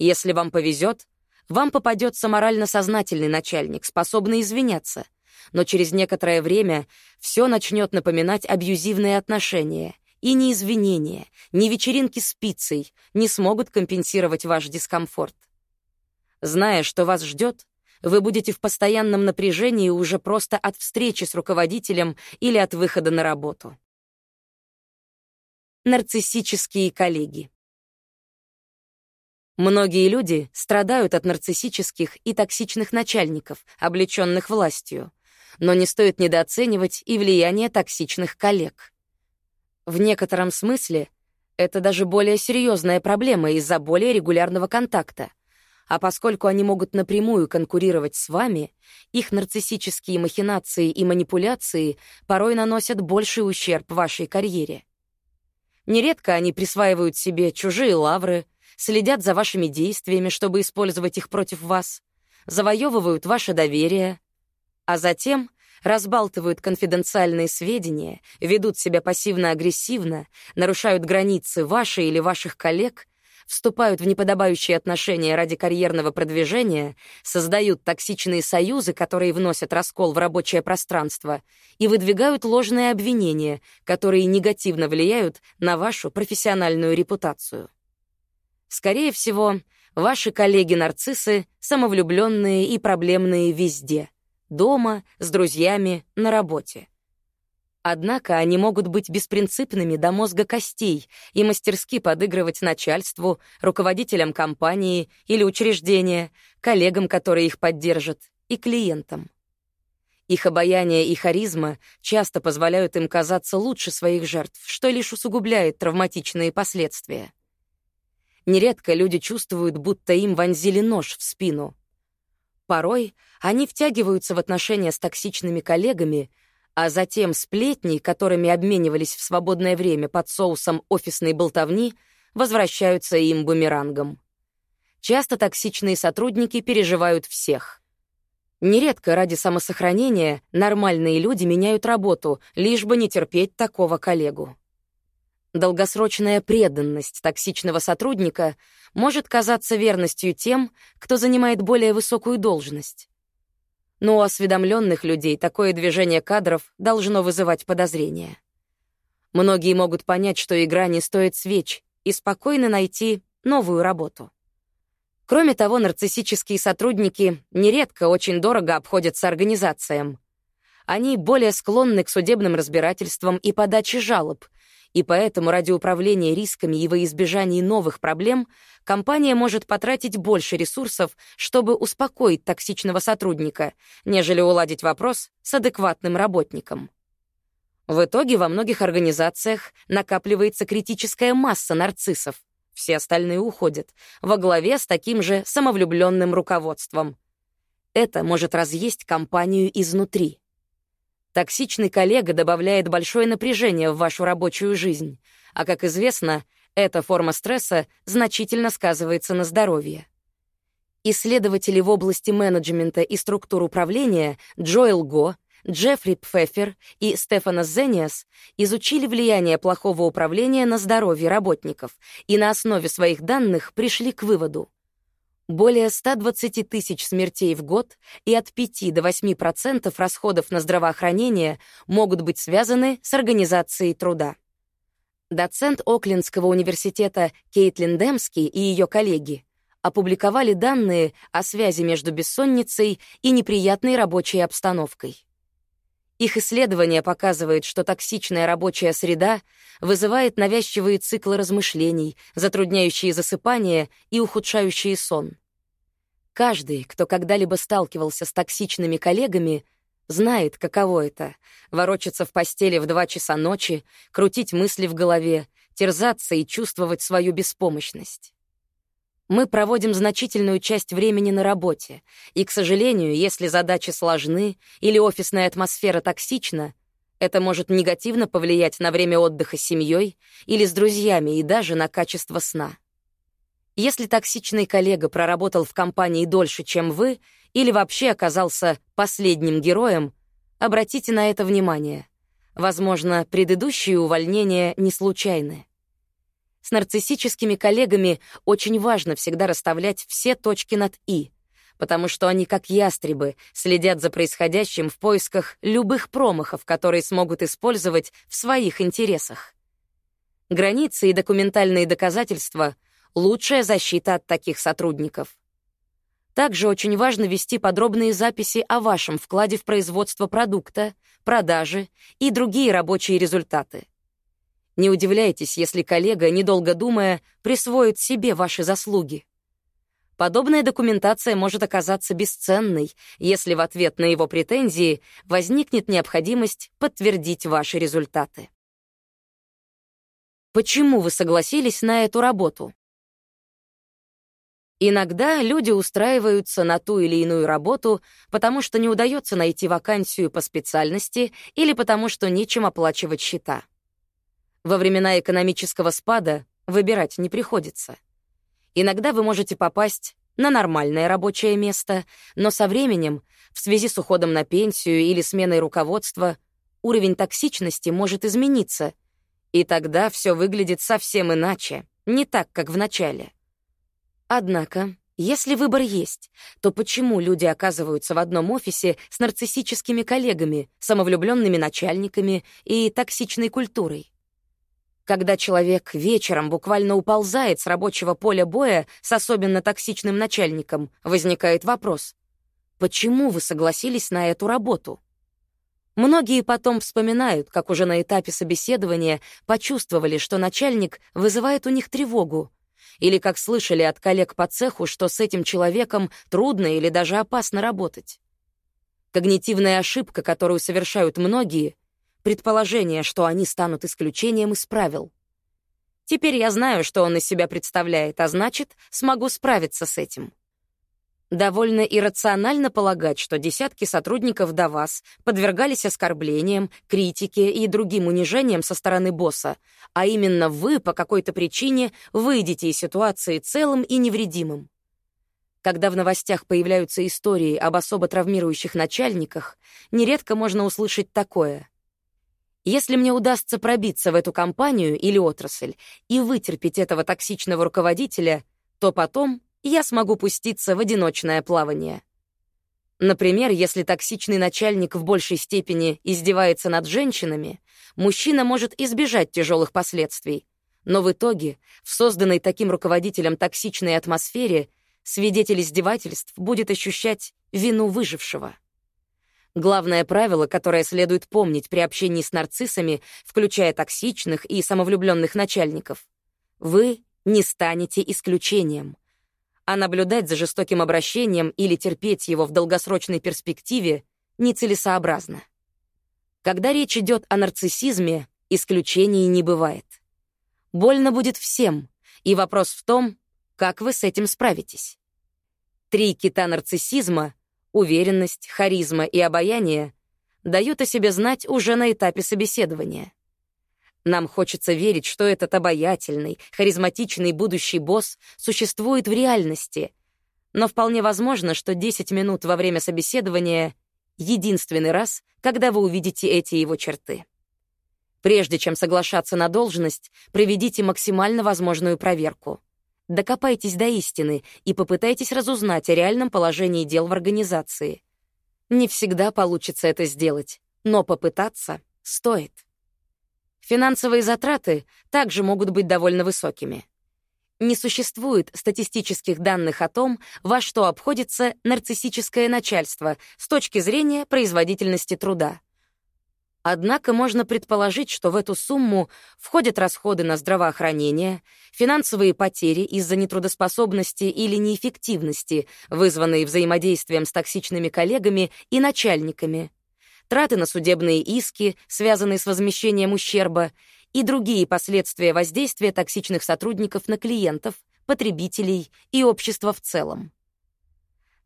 Если вам повезет, вам попадется морально сознательный начальник, способный извиняться, но через некоторое время все начнет напоминать абьюзивные отношения, и ни извинения, ни вечеринки с пиццей не смогут компенсировать ваш дискомфорт. Зная, что вас ждет, вы будете в постоянном напряжении уже просто от встречи с руководителем или от выхода на работу. Нарциссические коллеги. Многие люди страдают от нарциссических и токсичных начальников, облеченных властью, но не стоит недооценивать и влияние токсичных коллег. В некотором смысле это даже более серьезная проблема из-за более регулярного контакта. А поскольку они могут напрямую конкурировать с вами, их нарциссические махинации и манипуляции порой наносят больший ущерб вашей карьере. Нередко они присваивают себе чужие лавры, следят за вашими действиями, чтобы использовать их против вас, завоевывают ваше доверие, а затем разбалтывают конфиденциальные сведения, ведут себя пассивно-агрессивно, нарушают границы вашей или ваших коллег, вступают в неподобающие отношения ради карьерного продвижения, создают токсичные союзы, которые вносят раскол в рабочее пространство, и выдвигают ложные обвинения, которые негативно влияют на вашу профессиональную репутацию. Скорее всего, ваши коллеги-нарциссы самовлюбленные и проблемные везде — дома, с друзьями, на работе. Однако они могут быть беспринципными до мозга костей и мастерски подыгрывать начальству, руководителям компании или учреждения, коллегам, которые их поддержат, и клиентам. Их обаяние и харизма часто позволяют им казаться лучше своих жертв, что лишь усугубляет травматичные последствия. Нередко люди чувствуют, будто им вонзили нож в спину. Порой они втягиваются в отношения с токсичными коллегами, а затем сплетни, которыми обменивались в свободное время под соусом офисной болтовни, возвращаются им бумерангом. Часто токсичные сотрудники переживают всех. Нередко ради самосохранения нормальные люди меняют работу, лишь бы не терпеть такого коллегу. Долгосрочная преданность токсичного сотрудника может казаться верностью тем, кто занимает более высокую должность. Но у осведомленных людей такое движение кадров должно вызывать подозрения. Многие могут понять, что игра не стоит свеч, и спокойно найти новую работу. Кроме того, нарциссические сотрудники нередко очень дорого обходятся организациям. Они более склонны к судебным разбирательствам и подаче жалоб — и поэтому ради управления рисками и во избежании новых проблем компания может потратить больше ресурсов, чтобы успокоить токсичного сотрудника, нежели уладить вопрос с адекватным работником. В итоге во многих организациях накапливается критическая масса нарциссов, все остальные уходят, во главе с таким же самовлюбленным руководством. Это может разъесть компанию изнутри. Токсичный коллега добавляет большое напряжение в вашу рабочую жизнь, а, как известно, эта форма стресса значительно сказывается на здоровье. Исследователи в области менеджмента и структур управления Джоэл Го, Джеффри Пфеффер и Стефана Зениас изучили влияние плохого управления на здоровье работников и на основе своих данных пришли к выводу — более 120 тысяч смертей в год и от 5 до 8% расходов на здравоохранение могут быть связаны с организацией труда. Доцент Оклендского университета Кейтлин Демски и ее коллеги опубликовали данные о связи между бессонницей и неприятной рабочей обстановкой. Их исследование показывает, что токсичная рабочая среда вызывает навязчивые циклы размышлений, затрудняющие засыпание и ухудшающие сон. Каждый, кто когда-либо сталкивался с токсичными коллегами, знает, каково это — ворочаться в постели в два часа ночи, крутить мысли в голове, терзаться и чувствовать свою беспомощность. Мы проводим значительную часть времени на работе, и, к сожалению, если задачи сложны или офисная атмосфера токсична, это может негативно повлиять на время отдыха с семьей или с друзьями и даже на качество сна. Если токсичный коллега проработал в компании дольше, чем вы, или вообще оказался последним героем, обратите на это внимание. Возможно, предыдущие увольнения не случайны. С нарциссическими коллегами очень важно всегда расставлять все точки над «и», потому что они, как ястребы, следят за происходящим в поисках любых промахов, которые смогут использовать в своих интересах. Границы и документальные доказательства — лучшая защита от таких сотрудников. Также очень важно вести подробные записи о вашем вкладе в производство продукта, продажи и другие рабочие результаты. Не удивляйтесь, если коллега, недолго думая, присвоит себе ваши заслуги. Подобная документация может оказаться бесценной, если в ответ на его претензии возникнет необходимость подтвердить ваши результаты. Почему вы согласились на эту работу? Иногда люди устраиваются на ту или иную работу, потому что не удается найти вакансию по специальности или потому что нечем оплачивать счета. Во времена экономического спада выбирать не приходится. Иногда вы можете попасть на нормальное рабочее место, но со временем, в связи с уходом на пенсию или сменой руководства, уровень токсичности может измениться, и тогда все выглядит совсем иначе, не так, как в начале. Однако, если выбор есть, то почему люди оказываются в одном офисе с нарциссическими коллегами, самовлюбленными начальниками и токсичной культурой? Когда человек вечером буквально уползает с рабочего поля боя с особенно токсичным начальником, возникает вопрос, почему вы согласились на эту работу? Многие потом вспоминают, как уже на этапе собеседования почувствовали, что начальник вызывает у них тревогу, или как слышали от коллег по цеху, что с этим человеком трудно или даже опасно работать. Когнитивная ошибка, которую совершают многие — предположение, что они станут исключением из правил. Теперь я знаю, что он из себя представляет, а значит, смогу справиться с этим. Довольно иррационально полагать, что десятки сотрудников до вас подвергались оскорблениям, критике и другим унижениям со стороны босса, а именно вы по какой-то причине выйдете из ситуации целым и невредимым. Когда в новостях появляются истории об особо травмирующих начальниках, нередко можно услышать такое. Если мне удастся пробиться в эту компанию или отрасль и вытерпеть этого токсичного руководителя, то потом я смогу пуститься в одиночное плавание. Например, если токсичный начальник в большей степени издевается над женщинами, мужчина может избежать тяжелых последствий. Но в итоге, в созданной таким руководителем токсичной атмосфере, свидетель издевательств будет ощущать вину выжившего. Главное правило, которое следует помнить при общении с нарциссами, включая токсичных и самовлюбленных начальников — вы не станете исключением а наблюдать за жестоким обращением или терпеть его в долгосрочной перспективе нецелесообразно. Когда речь идет о нарциссизме, исключений не бывает. Больно будет всем, и вопрос в том, как вы с этим справитесь. Три кита нарциссизма — уверенность, харизма и обаяние — дают о себе знать уже на этапе собеседования. Нам хочется верить, что этот обаятельный, харизматичный будущий босс существует в реальности. Но вполне возможно, что 10 минут во время собеседования — единственный раз, когда вы увидите эти его черты. Прежде чем соглашаться на должность, проведите максимально возможную проверку. Докопайтесь до истины и попытайтесь разузнать о реальном положении дел в организации. Не всегда получится это сделать, но попытаться стоит. Финансовые затраты также могут быть довольно высокими. Не существует статистических данных о том, во что обходится нарциссическое начальство с точки зрения производительности труда. Однако можно предположить, что в эту сумму входят расходы на здравоохранение, финансовые потери из-за нетрудоспособности или неэффективности, вызванные взаимодействием с токсичными коллегами и начальниками, траты на судебные иски, связанные с возмещением ущерба, и другие последствия воздействия токсичных сотрудников на клиентов, потребителей и общество в целом.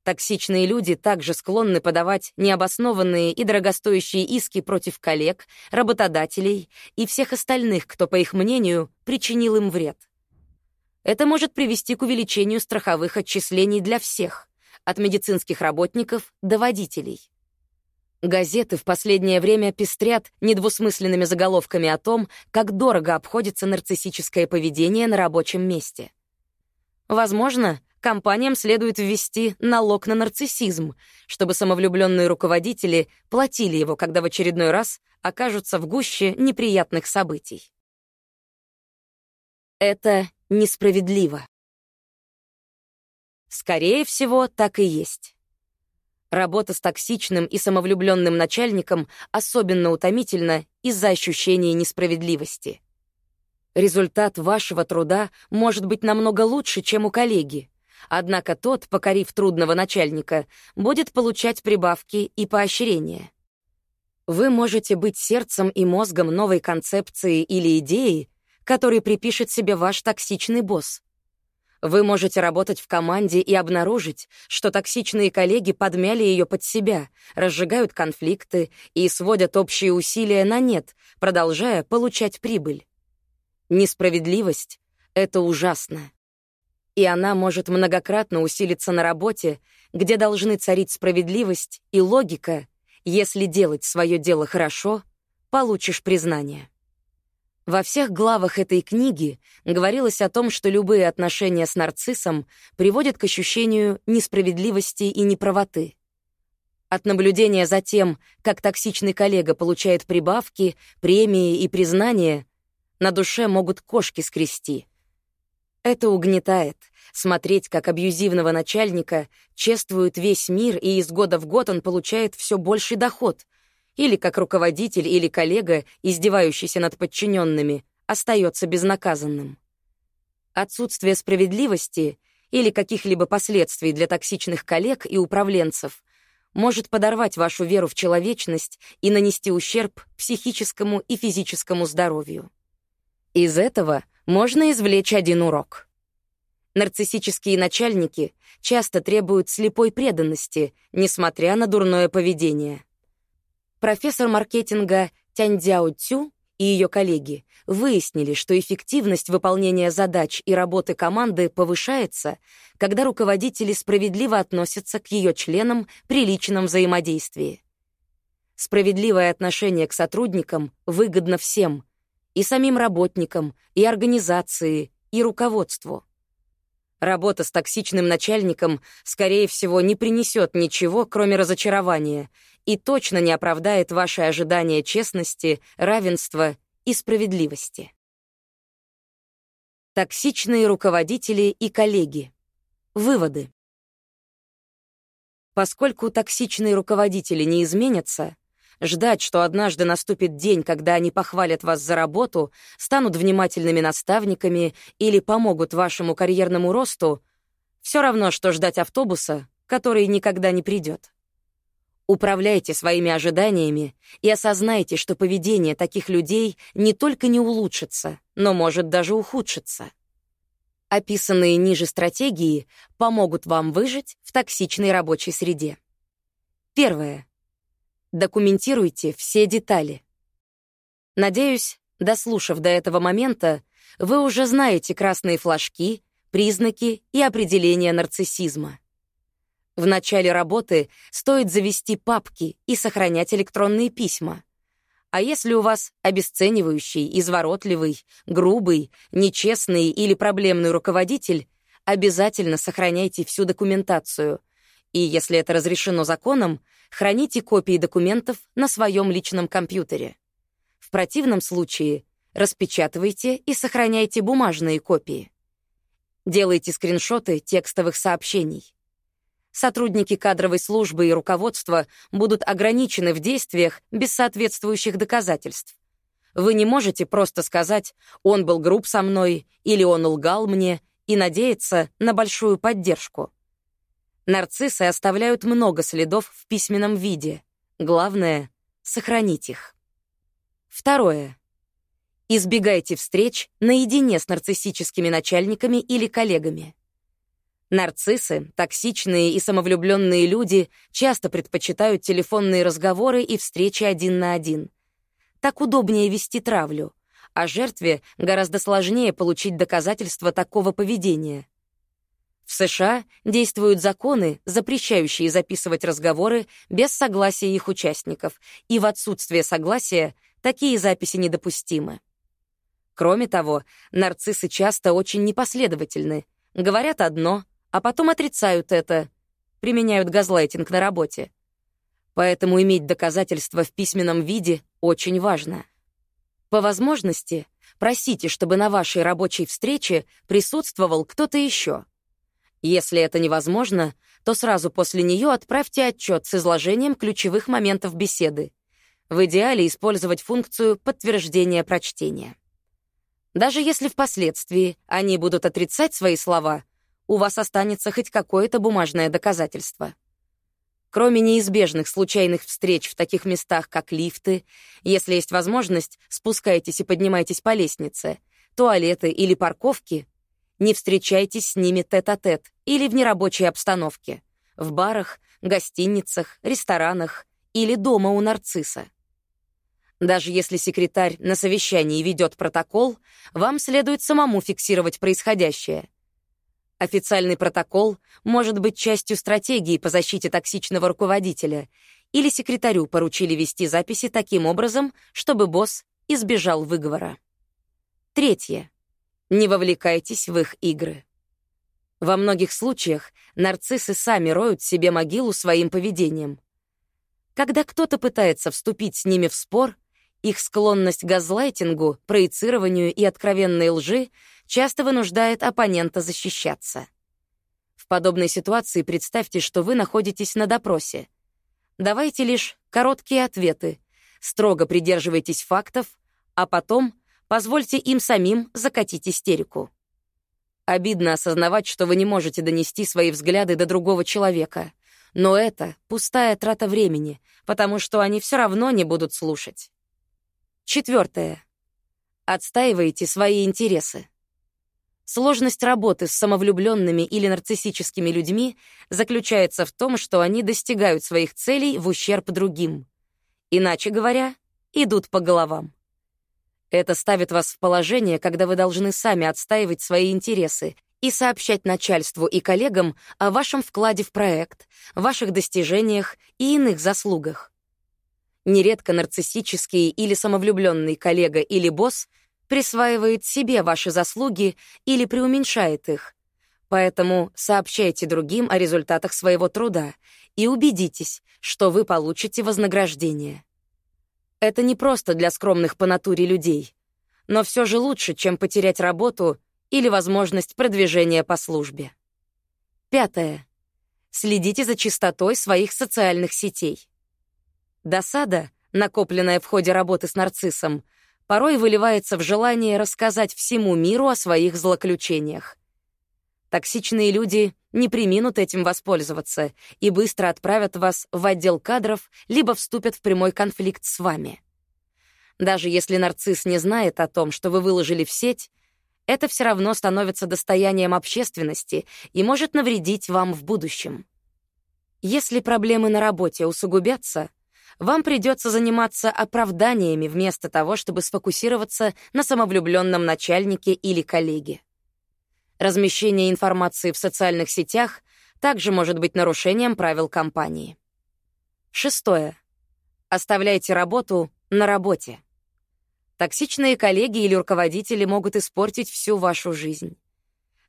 Токсичные люди также склонны подавать необоснованные и дорогостоящие иски против коллег, работодателей и всех остальных, кто, по их мнению, причинил им вред. Это может привести к увеличению страховых отчислений для всех, от медицинских работников до водителей. Газеты в последнее время пестрят недвусмысленными заголовками о том, как дорого обходится нарциссическое поведение на рабочем месте. Возможно, компаниям следует ввести налог на нарциссизм, чтобы самовлюбленные руководители платили его, когда в очередной раз окажутся в гуще неприятных событий. Это несправедливо. Скорее всего, так и есть. Работа с токсичным и самовлюбленным начальником особенно утомительна из-за ощущения несправедливости. Результат вашего труда может быть намного лучше, чем у коллеги. Однако тот, покорив трудного начальника, будет получать прибавки и поощрения. Вы можете быть сердцем и мозгом новой концепции или идеи, который припишет себе ваш токсичный босс. Вы можете работать в команде и обнаружить, что токсичные коллеги подмяли ее под себя, разжигают конфликты и сводят общие усилия на нет, продолжая получать прибыль. Несправедливость — это ужасно. И она может многократно усилиться на работе, где должны царить справедливость и логика. Если делать свое дело хорошо, получишь признание. Во всех главах этой книги говорилось о том, что любые отношения с нарциссом приводят к ощущению несправедливости и неправоты. От наблюдения за тем, как токсичный коллега получает прибавки, премии и признание, на душе могут кошки скрести. Это угнетает — смотреть, как абьюзивного начальника чествует весь мир, и из года в год он получает все больший доход — или как руководитель или коллега, издевающийся над подчиненными, остается безнаказанным. Отсутствие справедливости или каких-либо последствий для токсичных коллег и управленцев может подорвать вашу веру в человечность и нанести ущерб психическому и физическому здоровью. Из этого можно извлечь один урок. Нарциссические начальники часто требуют слепой преданности, несмотря на дурное поведение. Профессор маркетинга Тяньцзяо Цю и ее коллеги выяснили, что эффективность выполнения задач и работы команды повышается, когда руководители справедливо относятся к ее членам при личном взаимодействии. Справедливое отношение к сотрудникам выгодно всем — и самим работникам, и организации, и руководству. Работа с токсичным начальником, скорее всего, не принесет ничего, кроме разочарования, и точно не оправдает ваши ожидания честности, равенства и справедливости. Токсичные руководители и коллеги. Выводы. Поскольку токсичные руководители не изменятся, ждать, что однажды наступит день, когда они похвалят вас за работу, станут внимательными наставниками или помогут вашему карьерному росту, все равно, что ждать автобуса, который никогда не придет. Управляйте своими ожиданиями и осознайте, что поведение таких людей не только не улучшится, но может даже ухудшиться. Описанные ниже стратегии помогут вам выжить в токсичной рабочей среде. Первое. Документируйте все детали. Надеюсь, дослушав до этого момента, вы уже знаете красные флажки, признаки и определения нарциссизма. В начале работы стоит завести папки и сохранять электронные письма. А если у вас обесценивающий, изворотливый, грубый, нечестный или проблемный руководитель, обязательно сохраняйте всю документацию. И если это разрешено законом, храните копии документов на своем личном компьютере. В противном случае распечатывайте и сохраняйте бумажные копии. Делайте скриншоты текстовых сообщений сотрудники кадровой службы и руководства будут ограничены в действиях без соответствующих доказательств. Вы не можете просто сказать «он был груб со мной» или «он лгал мне» и надеяться на большую поддержку. Нарциссы оставляют много следов в письменном виде. Главное — сохранить их. Второе. Избегайте встреч наедине с нарциссическими начальниками или коллегами. Нарциссы, токсичные и самовлюбленные люди часто предпочитают телефонные разговоры и встречи один на один. Так удобнее вести травлю, а жертве гораздо сложнее получить доказательства такого поведения. В США действуют законы, запрещающие записывать разговоры без согласия их участников, и в отсутствие согласия такие записи недопустимы. Кроме того, нарциссы часто очень непоследовательны, говорят одно — а потом отрицают это, применяют газлайтинг на работе. Поэтому иметь доказательства в письменном виде очень важно. По возможности, просите, чтобы на вашей рабочей встрече присутствовал кто-то еще. Если это невозможно, то сразу после нее отправьте отчет с изложением ключевых моментов беседы. В идеале использовать функцию подтверждения прочтения. Даже если впоследствии они будут отрицать свои слова — у вас останется хоть какое-то бумажное доказательство. Кроме неизбежных случайных встреч в таких местах, как лифты, если есть возможность, спускайтесь и поднимайтесь по лестнице, туалеты или парковки, Не встречайтесь с ними тет-а-тет -тет или в нерабочей обстановке, в барах, гостиницах, ресторанах или дома у нарцисса. Даже если секретарь на совещании ведет протокол, вам следует самому фиксировать происходящее. Официальный протокол может быть частью стратегии по защите токсичного руководителя, или секретарю поручили вести записи таким образом, чтобы босс избежал выговора. Третье. Не вовлекайтесь в их игры. Во многих случаях нарциссы сами роют себе могилу своим поведением. Когда кто-то пытается вступить с ними в спор, их склонность к газлайтингу, проецированию и откровенной лжи часто вынуждает оппонента защищаться. В подобной ситуации представьте, что вы находитесь на допросе. Давайте лишь короткие ответы, строго придерживайтесь фактов, а потом позвольте им самим закатить истерику. Обидно осознавать, что вы не можете донести свои взгляды до другого человека. Но это пустая трата времени, потому что они все равно не будут слушать. Четвертое. Отстаивайте свои интересы. Сложность работы с самовлюбленными или нарциссическими людьми заключается в том, что они достигают своих целей в ущерб другим. Иначе говоря, идут по головам. Это ставит вас в положение, когда вы должны сами отстаивать свои интересы и сообщать начальству и коллегам о вашем вкладе в проект, ваших достижениях и иных заслугах. Нередко нарциссический или самовлюбленный коллега или босс присваивает себе ваши заслуги или преуменьшает их. Поэтому сообщайте другим о результатах своего труда и убедитесь, что вы получите вознаграждение. Это не просто для скромных по натуре людей, но все же лучше, чем потерять работу или возможность продвижения по службе. Пятое. Следите за чистотой своих социальных сетей. Досада, накопленная в ходе работы с нарциссом, порой выливается в желание рассказать всему миру о своих злоключениях. Токсичные люди не приминут этим воспользоваться и быстро отправят вас в отдел кадров либо вступят в прямой конфликт с вами. Даже если нарцисс не знает о том, что вы выложили в сеть, это все равно становится достоянием общественности и может навредить вам в будущем. Если проблемы на работе усугубятся, вам придется заниматься оправданиями вместо того, чтобы сфокусироваться на самовлюбленном начальнике или коллеге. Размещение информации в социальных сетях также может быть нарушением правил компании. Шестое. Оставляйте работу на работе. Токсичные коллеги или руководители могут испортить всю вашу жизнь.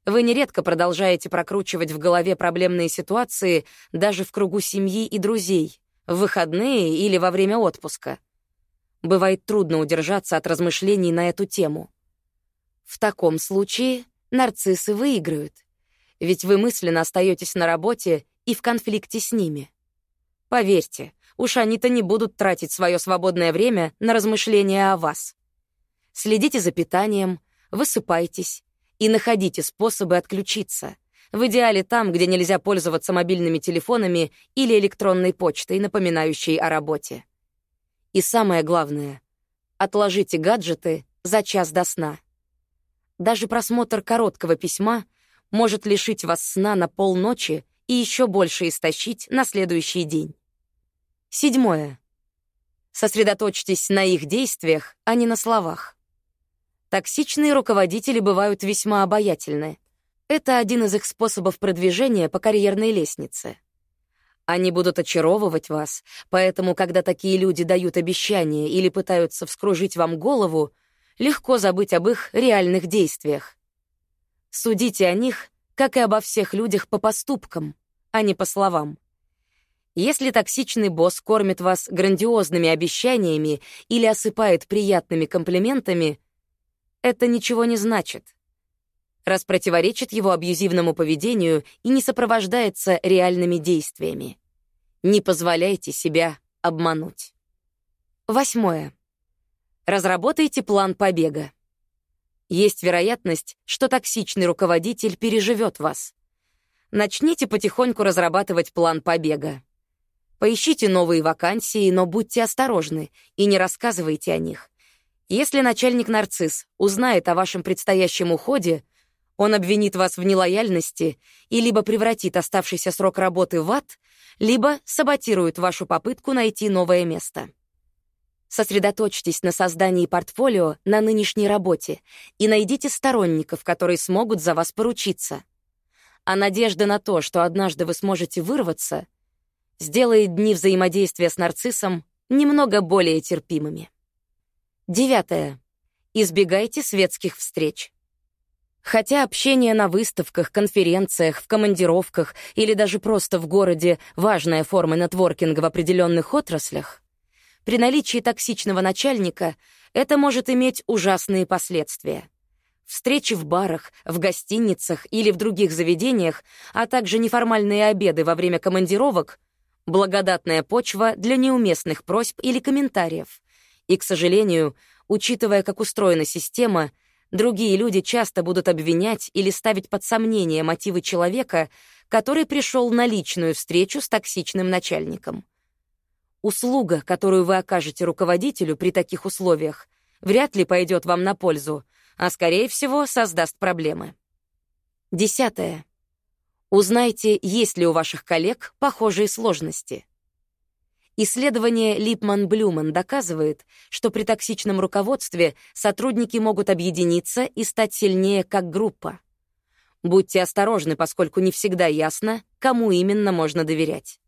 Вы нередко продолжаете прокручивать в голове проблемные ситуации даже в кругу семьи и друзей, в выходные или во время отпуска. Бывает трудно удержаться от размышлений на эту тему. В таком случае нарциссы выиграют, ведь вы мысленно остаетесь на работе и в конфликте с ними. Поверьте, уж они-то не будут тратить свое свободное время на размышления о вас. Следите за питанием, высыпайтесь и находите способы отключиться — в идеале там, где нельзя пользоваться мобильными телефонами или электронной почтой, напоминающей о работе. И самое главное — отложите гаджеты за час до сна. Даже просмотр короткого письма может лишить вас сна на полночи и еще больше истощить на следующий день. Седьмое. Сосредоточьтесь на их действиях, а не на словах. Токсичные руководители бывают весьма обаятельны. Это один из их способов продвижения по карьерной лестнице. Они будут очаровывать вас, поэтому, когда такие люди дают обещания или пытаются вскружить вам голову, легко забыть об их реальных действиях. Судите о них, как и обо всех людях, по поступкам, а не по словам. Если токсичный босс кормит вас грандиозными обещаниями или осыпает приятными комплиментами, это ничего не значит раз противоречит его абьюзивному поведению и не сопровождается реальными действиями. Не позволяйте себя обмануть. Восьмое. Разработайте план побега. Есть вероятность, что токсичный руководитель переживет вас. Начните потихоньку разрабатывать план побега. Поищите новые вакансии, но будьте осторожны и не рассказывайте о них. Если начальник-нарцисс узнает о вашем предстоящем уходе, Он обвинит вас в нелояльности и либо превратит оставшийся срок работы в ад, либо саботирует вашу попытку найти новое место. Сосредоточьтесь на создании портфолио на нынешней работе и найдите сторонников, которые смогут за вас поручиться. А надежда на то, что однажды вы сможете вырваться, сделает дни взаимодействия с нарциссом немного более терпимыми. Девятое. Избегайте светских встреч. Хотя общение на выставках, конференциях, в командировках или даже просто в городе — важная форма нетворкинга в определенных отраслях, при наличии токсичного начальника это может иметь ужасные последствия. Встречи в барах, в гостиницах или в других заведениях, а также неформальные обеды во время командировок — благодатная почва для неуместных просьб или комментариев. И, к сожалению, учитывая, как устроена система — Другие люди часто будут обвинять или ставить под сомнение мотивы человека, который пришел на личную встречу с токсичным начальником. Услуга, которую вы окажете руководителю при таких условиях, вряд ли пойдет вам на пользу, а, скорее всего, создаст проблемы. Десятое. Узнайте, есть ли у ваших коллег похожие сложности. Исследование Липман-Блюман доказывает, что при токсичном руководстве сотрудники могут объединиться и стать сильнее как группа. Будьте осторожны, поскольку не всегда ясно, кому именно можно доверять.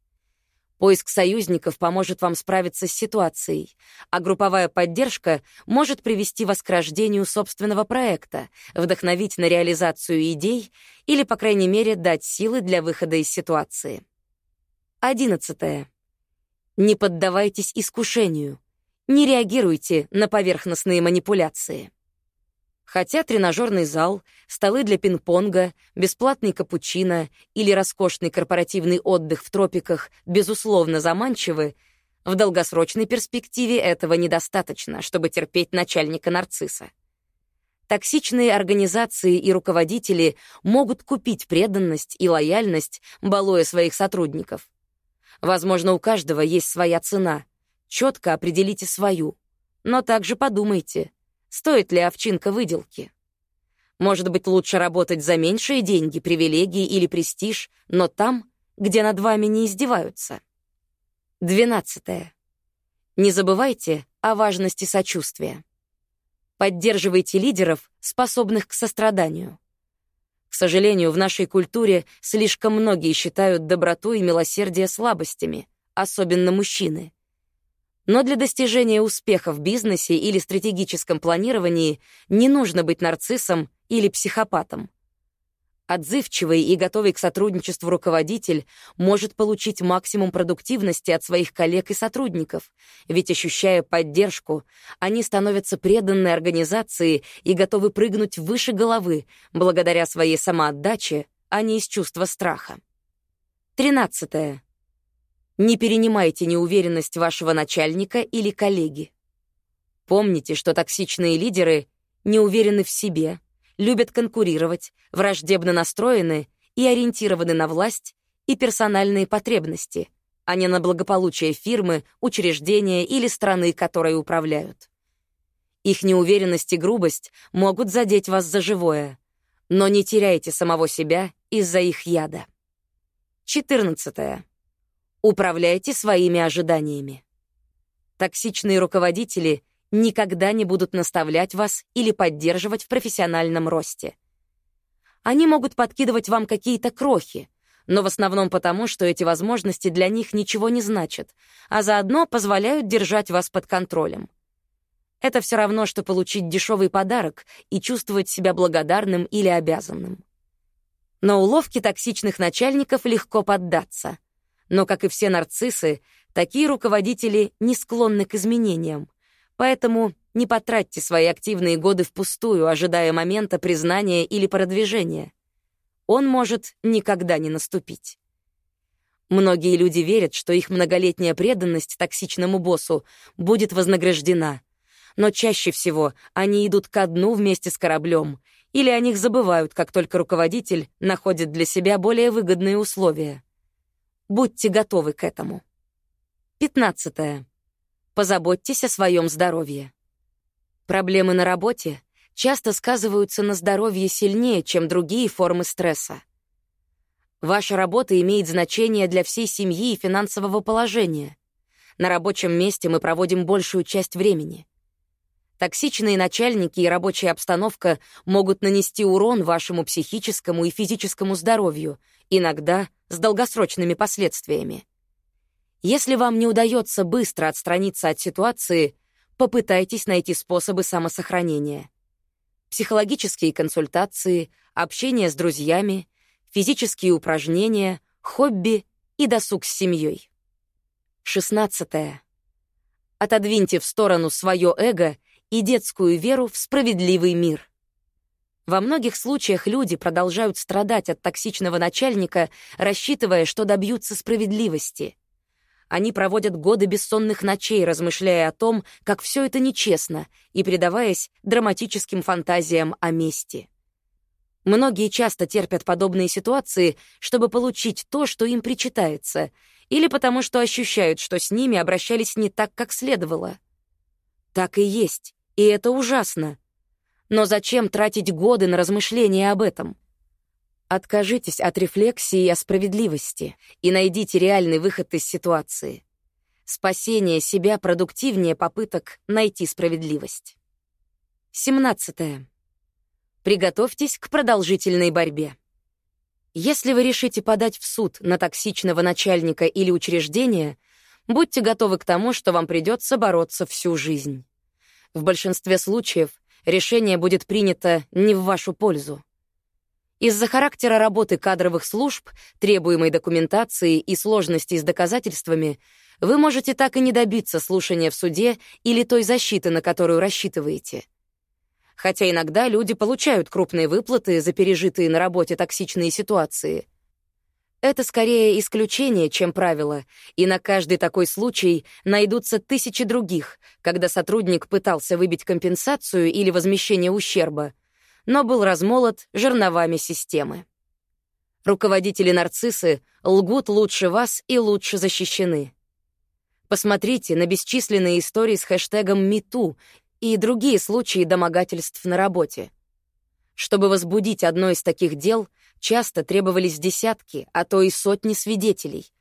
Поиск союзников поможет вам справиться с ситуацией, а групповая поддержка может привести вас к рождению собственного проекта, вдохновить на реализацию идей или, по крайней мере, дать силы для выхода из ситуации. Одиннадцатое. Не поддавайтесь искушению. Не реагируйте на поверхностные манипуляции. Хотя тренажерный зал, столы для пинг-понга, бесплатный капучино или роскошный корпоративный отдых в тропиках безусловно заманчивы, в долгосрочной перспективе этого недостаточно, чтобы терпеть начальника нарцисса. Токсичные организации и руководители могут купить преданность и лояльность, балуя своих сотрудников. Возможно, у каждого есть своя цена. Четко определите свою. Но также подумайте, стоит ли овчинка выделки. Может быть, лучше работать за меньшие деньги, привилегии или престиж, но там, где над вами не издеваются. Двенадцатое. Не забывайте о важности сочувствия. Поддерживайте лидеров, способных к состраданию. К сожалению, в нашей культуре слишком многие считают доброту и милосердие слабостями, особенно мужчины. Но для достижения успеха в бизнесе или стратегическом планировании не нужно быть нарциссом или психопатом. Отзывчивый и готовый к сотрудничеству руководитель может получить максимум продуктивности от своих коллег и сотрудников, ведь, ощущая поддержку, они становятся преданной организации и готовы прыгнуть выше головы благодаря своей самоотдаче, а не из чувства страха. Тринадцатое. Не перенимайте неуверенность вашего начальника или коллеги. Помните, что токсичные лидеры не уверены в себе, любят конкурировать, враждебно настроены и ориентированы на власть и персональные потребности, а не на благополучие фирмы, учреждения или страны, которой управляют. Их неуверенность и грубость могут задеть вас за живое, но не теряйте самого себя из-за их яда. 14. Управляйте своими ожиданиями. Токсичные руководители никогда не будут наставлять вас или поддерживать в профессиональном росте. Они могут подкидывать вам какие-то крохи, но в основном потому, что эти возможности для них ничего не значат, а заодно позволяют держать вас под контролем. Это все равно, что получить дешевый подарок и чувствовать себя благодарным или обязанным. На уловки токсичных начальников легко поддаться. Но, как и все нарциссы, такие руководители не склонны к изменениям, Поэтому не потратьте свои активные годы впустую, ожидая момента признания или продвижения. Он может никогда не наступить. Многие люди верят, что их многолетняя преданность токсичному боссу будет вознаграждена. Но чаще всего они идут ко дну вместе с кораблем, или о них забывают, как только руководитель находит для себя более выгодные условия. Будьте готовы к этому. Пятнадцатое. Позаботьтесь о своем здоровье. Проблемы на работе часто сказываются на здоровье сильнее, чем другие формы стресса. Ваша работа имеет значение для всей семьи и финансового положения. На рабочем месте мы проводим большую часть времени. Токсичные начальники и рабочая обстановка могут нанести урон вашему психическому и физическому здоровью, иногда с долгосрочными последствиями. Если вам не удается быстро отстраниться от ситуации, попытайтесь найти способы самосохранения. Психологические консультации, общение с друзьями, физические упражнения, хобби и досуг с семьей. 16. Отодвиньте в сторону свое эго и детскую веру в справедливый мир. Во многих случаях люди продолжают страдать от токсичного начальника, рассчитывая, что добьются справедливости. Они проводят годы бессонных ночей, размышляя о том, как все это нечестно, и предаваясь драматическим фантазиям о мести. Многие часто терпят подобные ситуации, чтобы получить то, что им причитается, или потому что ощущают, что с ними обращались не так, как следовало. Так и есть. И это ужасно. Но зачем тратить годы на размышления об этом? Откажитесь от рефлексии о справедливости и найдите реальный выход из ситуации. Спасение себя продуктивнее попыток найти справедливость. 17. Приготовьтесь к продолжительной борьбе. Если вы решите подать в суд на токсичного начальника или учреждение, будьте готовы к тому, что вам придется бороться всю жизнь. В большинстве случаев решение будет принято не в вашу пользу. Из-за характера работы кадровых служб, требуемой документации и сложностей с доказательствами, вы можете так и не добиться слушания в суде или той защиты, на которую рассчитываете. Хотя иногда люди получают крупные выплаты за пережитые на работе токсичные ситуации — это скорее исключение, чем правило, и на каждый такой случай найдутся тысячи других, когда сотрудник пытался выбить компенсацию или возмещение ущерба, но был размолот жерновами системы. Руководители-нарциссы лгут лучше вас и лучше защищены. Посмотрите на бесчисленные истории с хэштегом #MeToo и другие случаи домогательств на работе. Чтобы возбудить одно из таких дел — часто требовались десятки, а то и сотни свидетелей.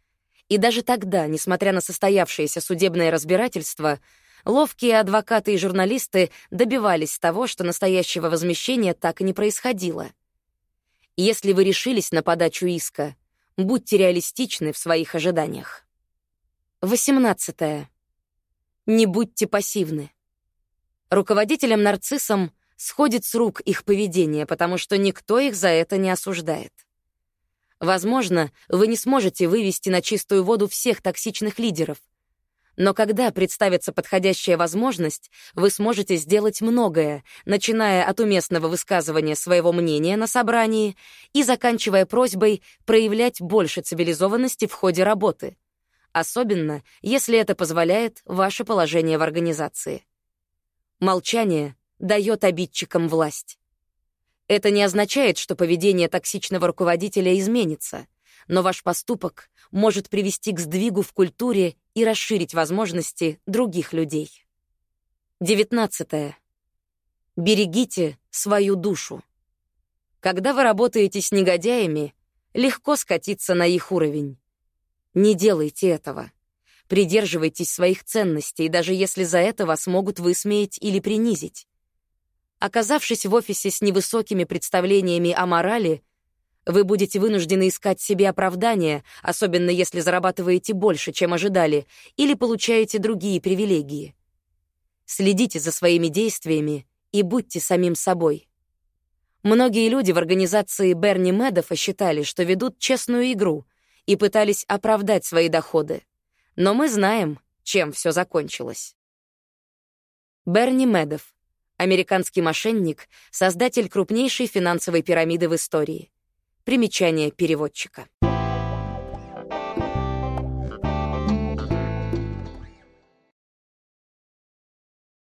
И даже тогда, несмотря на состоявшееся судебное разбирательство, ловкие адвокаты и журналисты добивались того, что настоящего возмещения так и не происходило. Если вы решились на подачу иска, будьте реалистичны в своих ожиданиях. 18. Не будьте пассивны. Руководителям-нарциссам сходит с рук их поведение, потому что никто их за это не осуждает. Возможно, вы не сможете вывести на чистую воду всех токсичных лидеров, но когда представится подходящая возможность, вы сможете сделать многое, начиная от уместного высказывания своего мнения на собрании и заканчивая просьбой проявлять больше цивилизованности в ходе работы, особенно если это позволяет ваше положение в организации. Молчание дает обидчикам власть. Это не означает, что поведение токсичного руководителя изменится, но ваш поступок может привести к сдвигу в культуре и расширить возможности других людей. 19. Берегите свою душу. Когда вы работаете с негодяями, легко скатиться на их уровень. Не делайте этого. Придерживайтесь своих ценностей, даже если за это вас могут высмеять или принизить. Оказавшись в офисе с невысокими представлениями о морали, вы будете вынуждены искать себе оправдания, особенно если зарабатываете больше, чем ожидали, или получаете другие привилегии. Следите за своими действиями и будьте самим собой. Многие люди в организации Берни Медофа считали, что ведут честную игру и пытались оправдать свои доходы. Но мы знаем, чем все закончилось. Берни Медов, Американский мошенник — создатель крупнейшей финансовой пирамиды в истории. Примечание переводчика.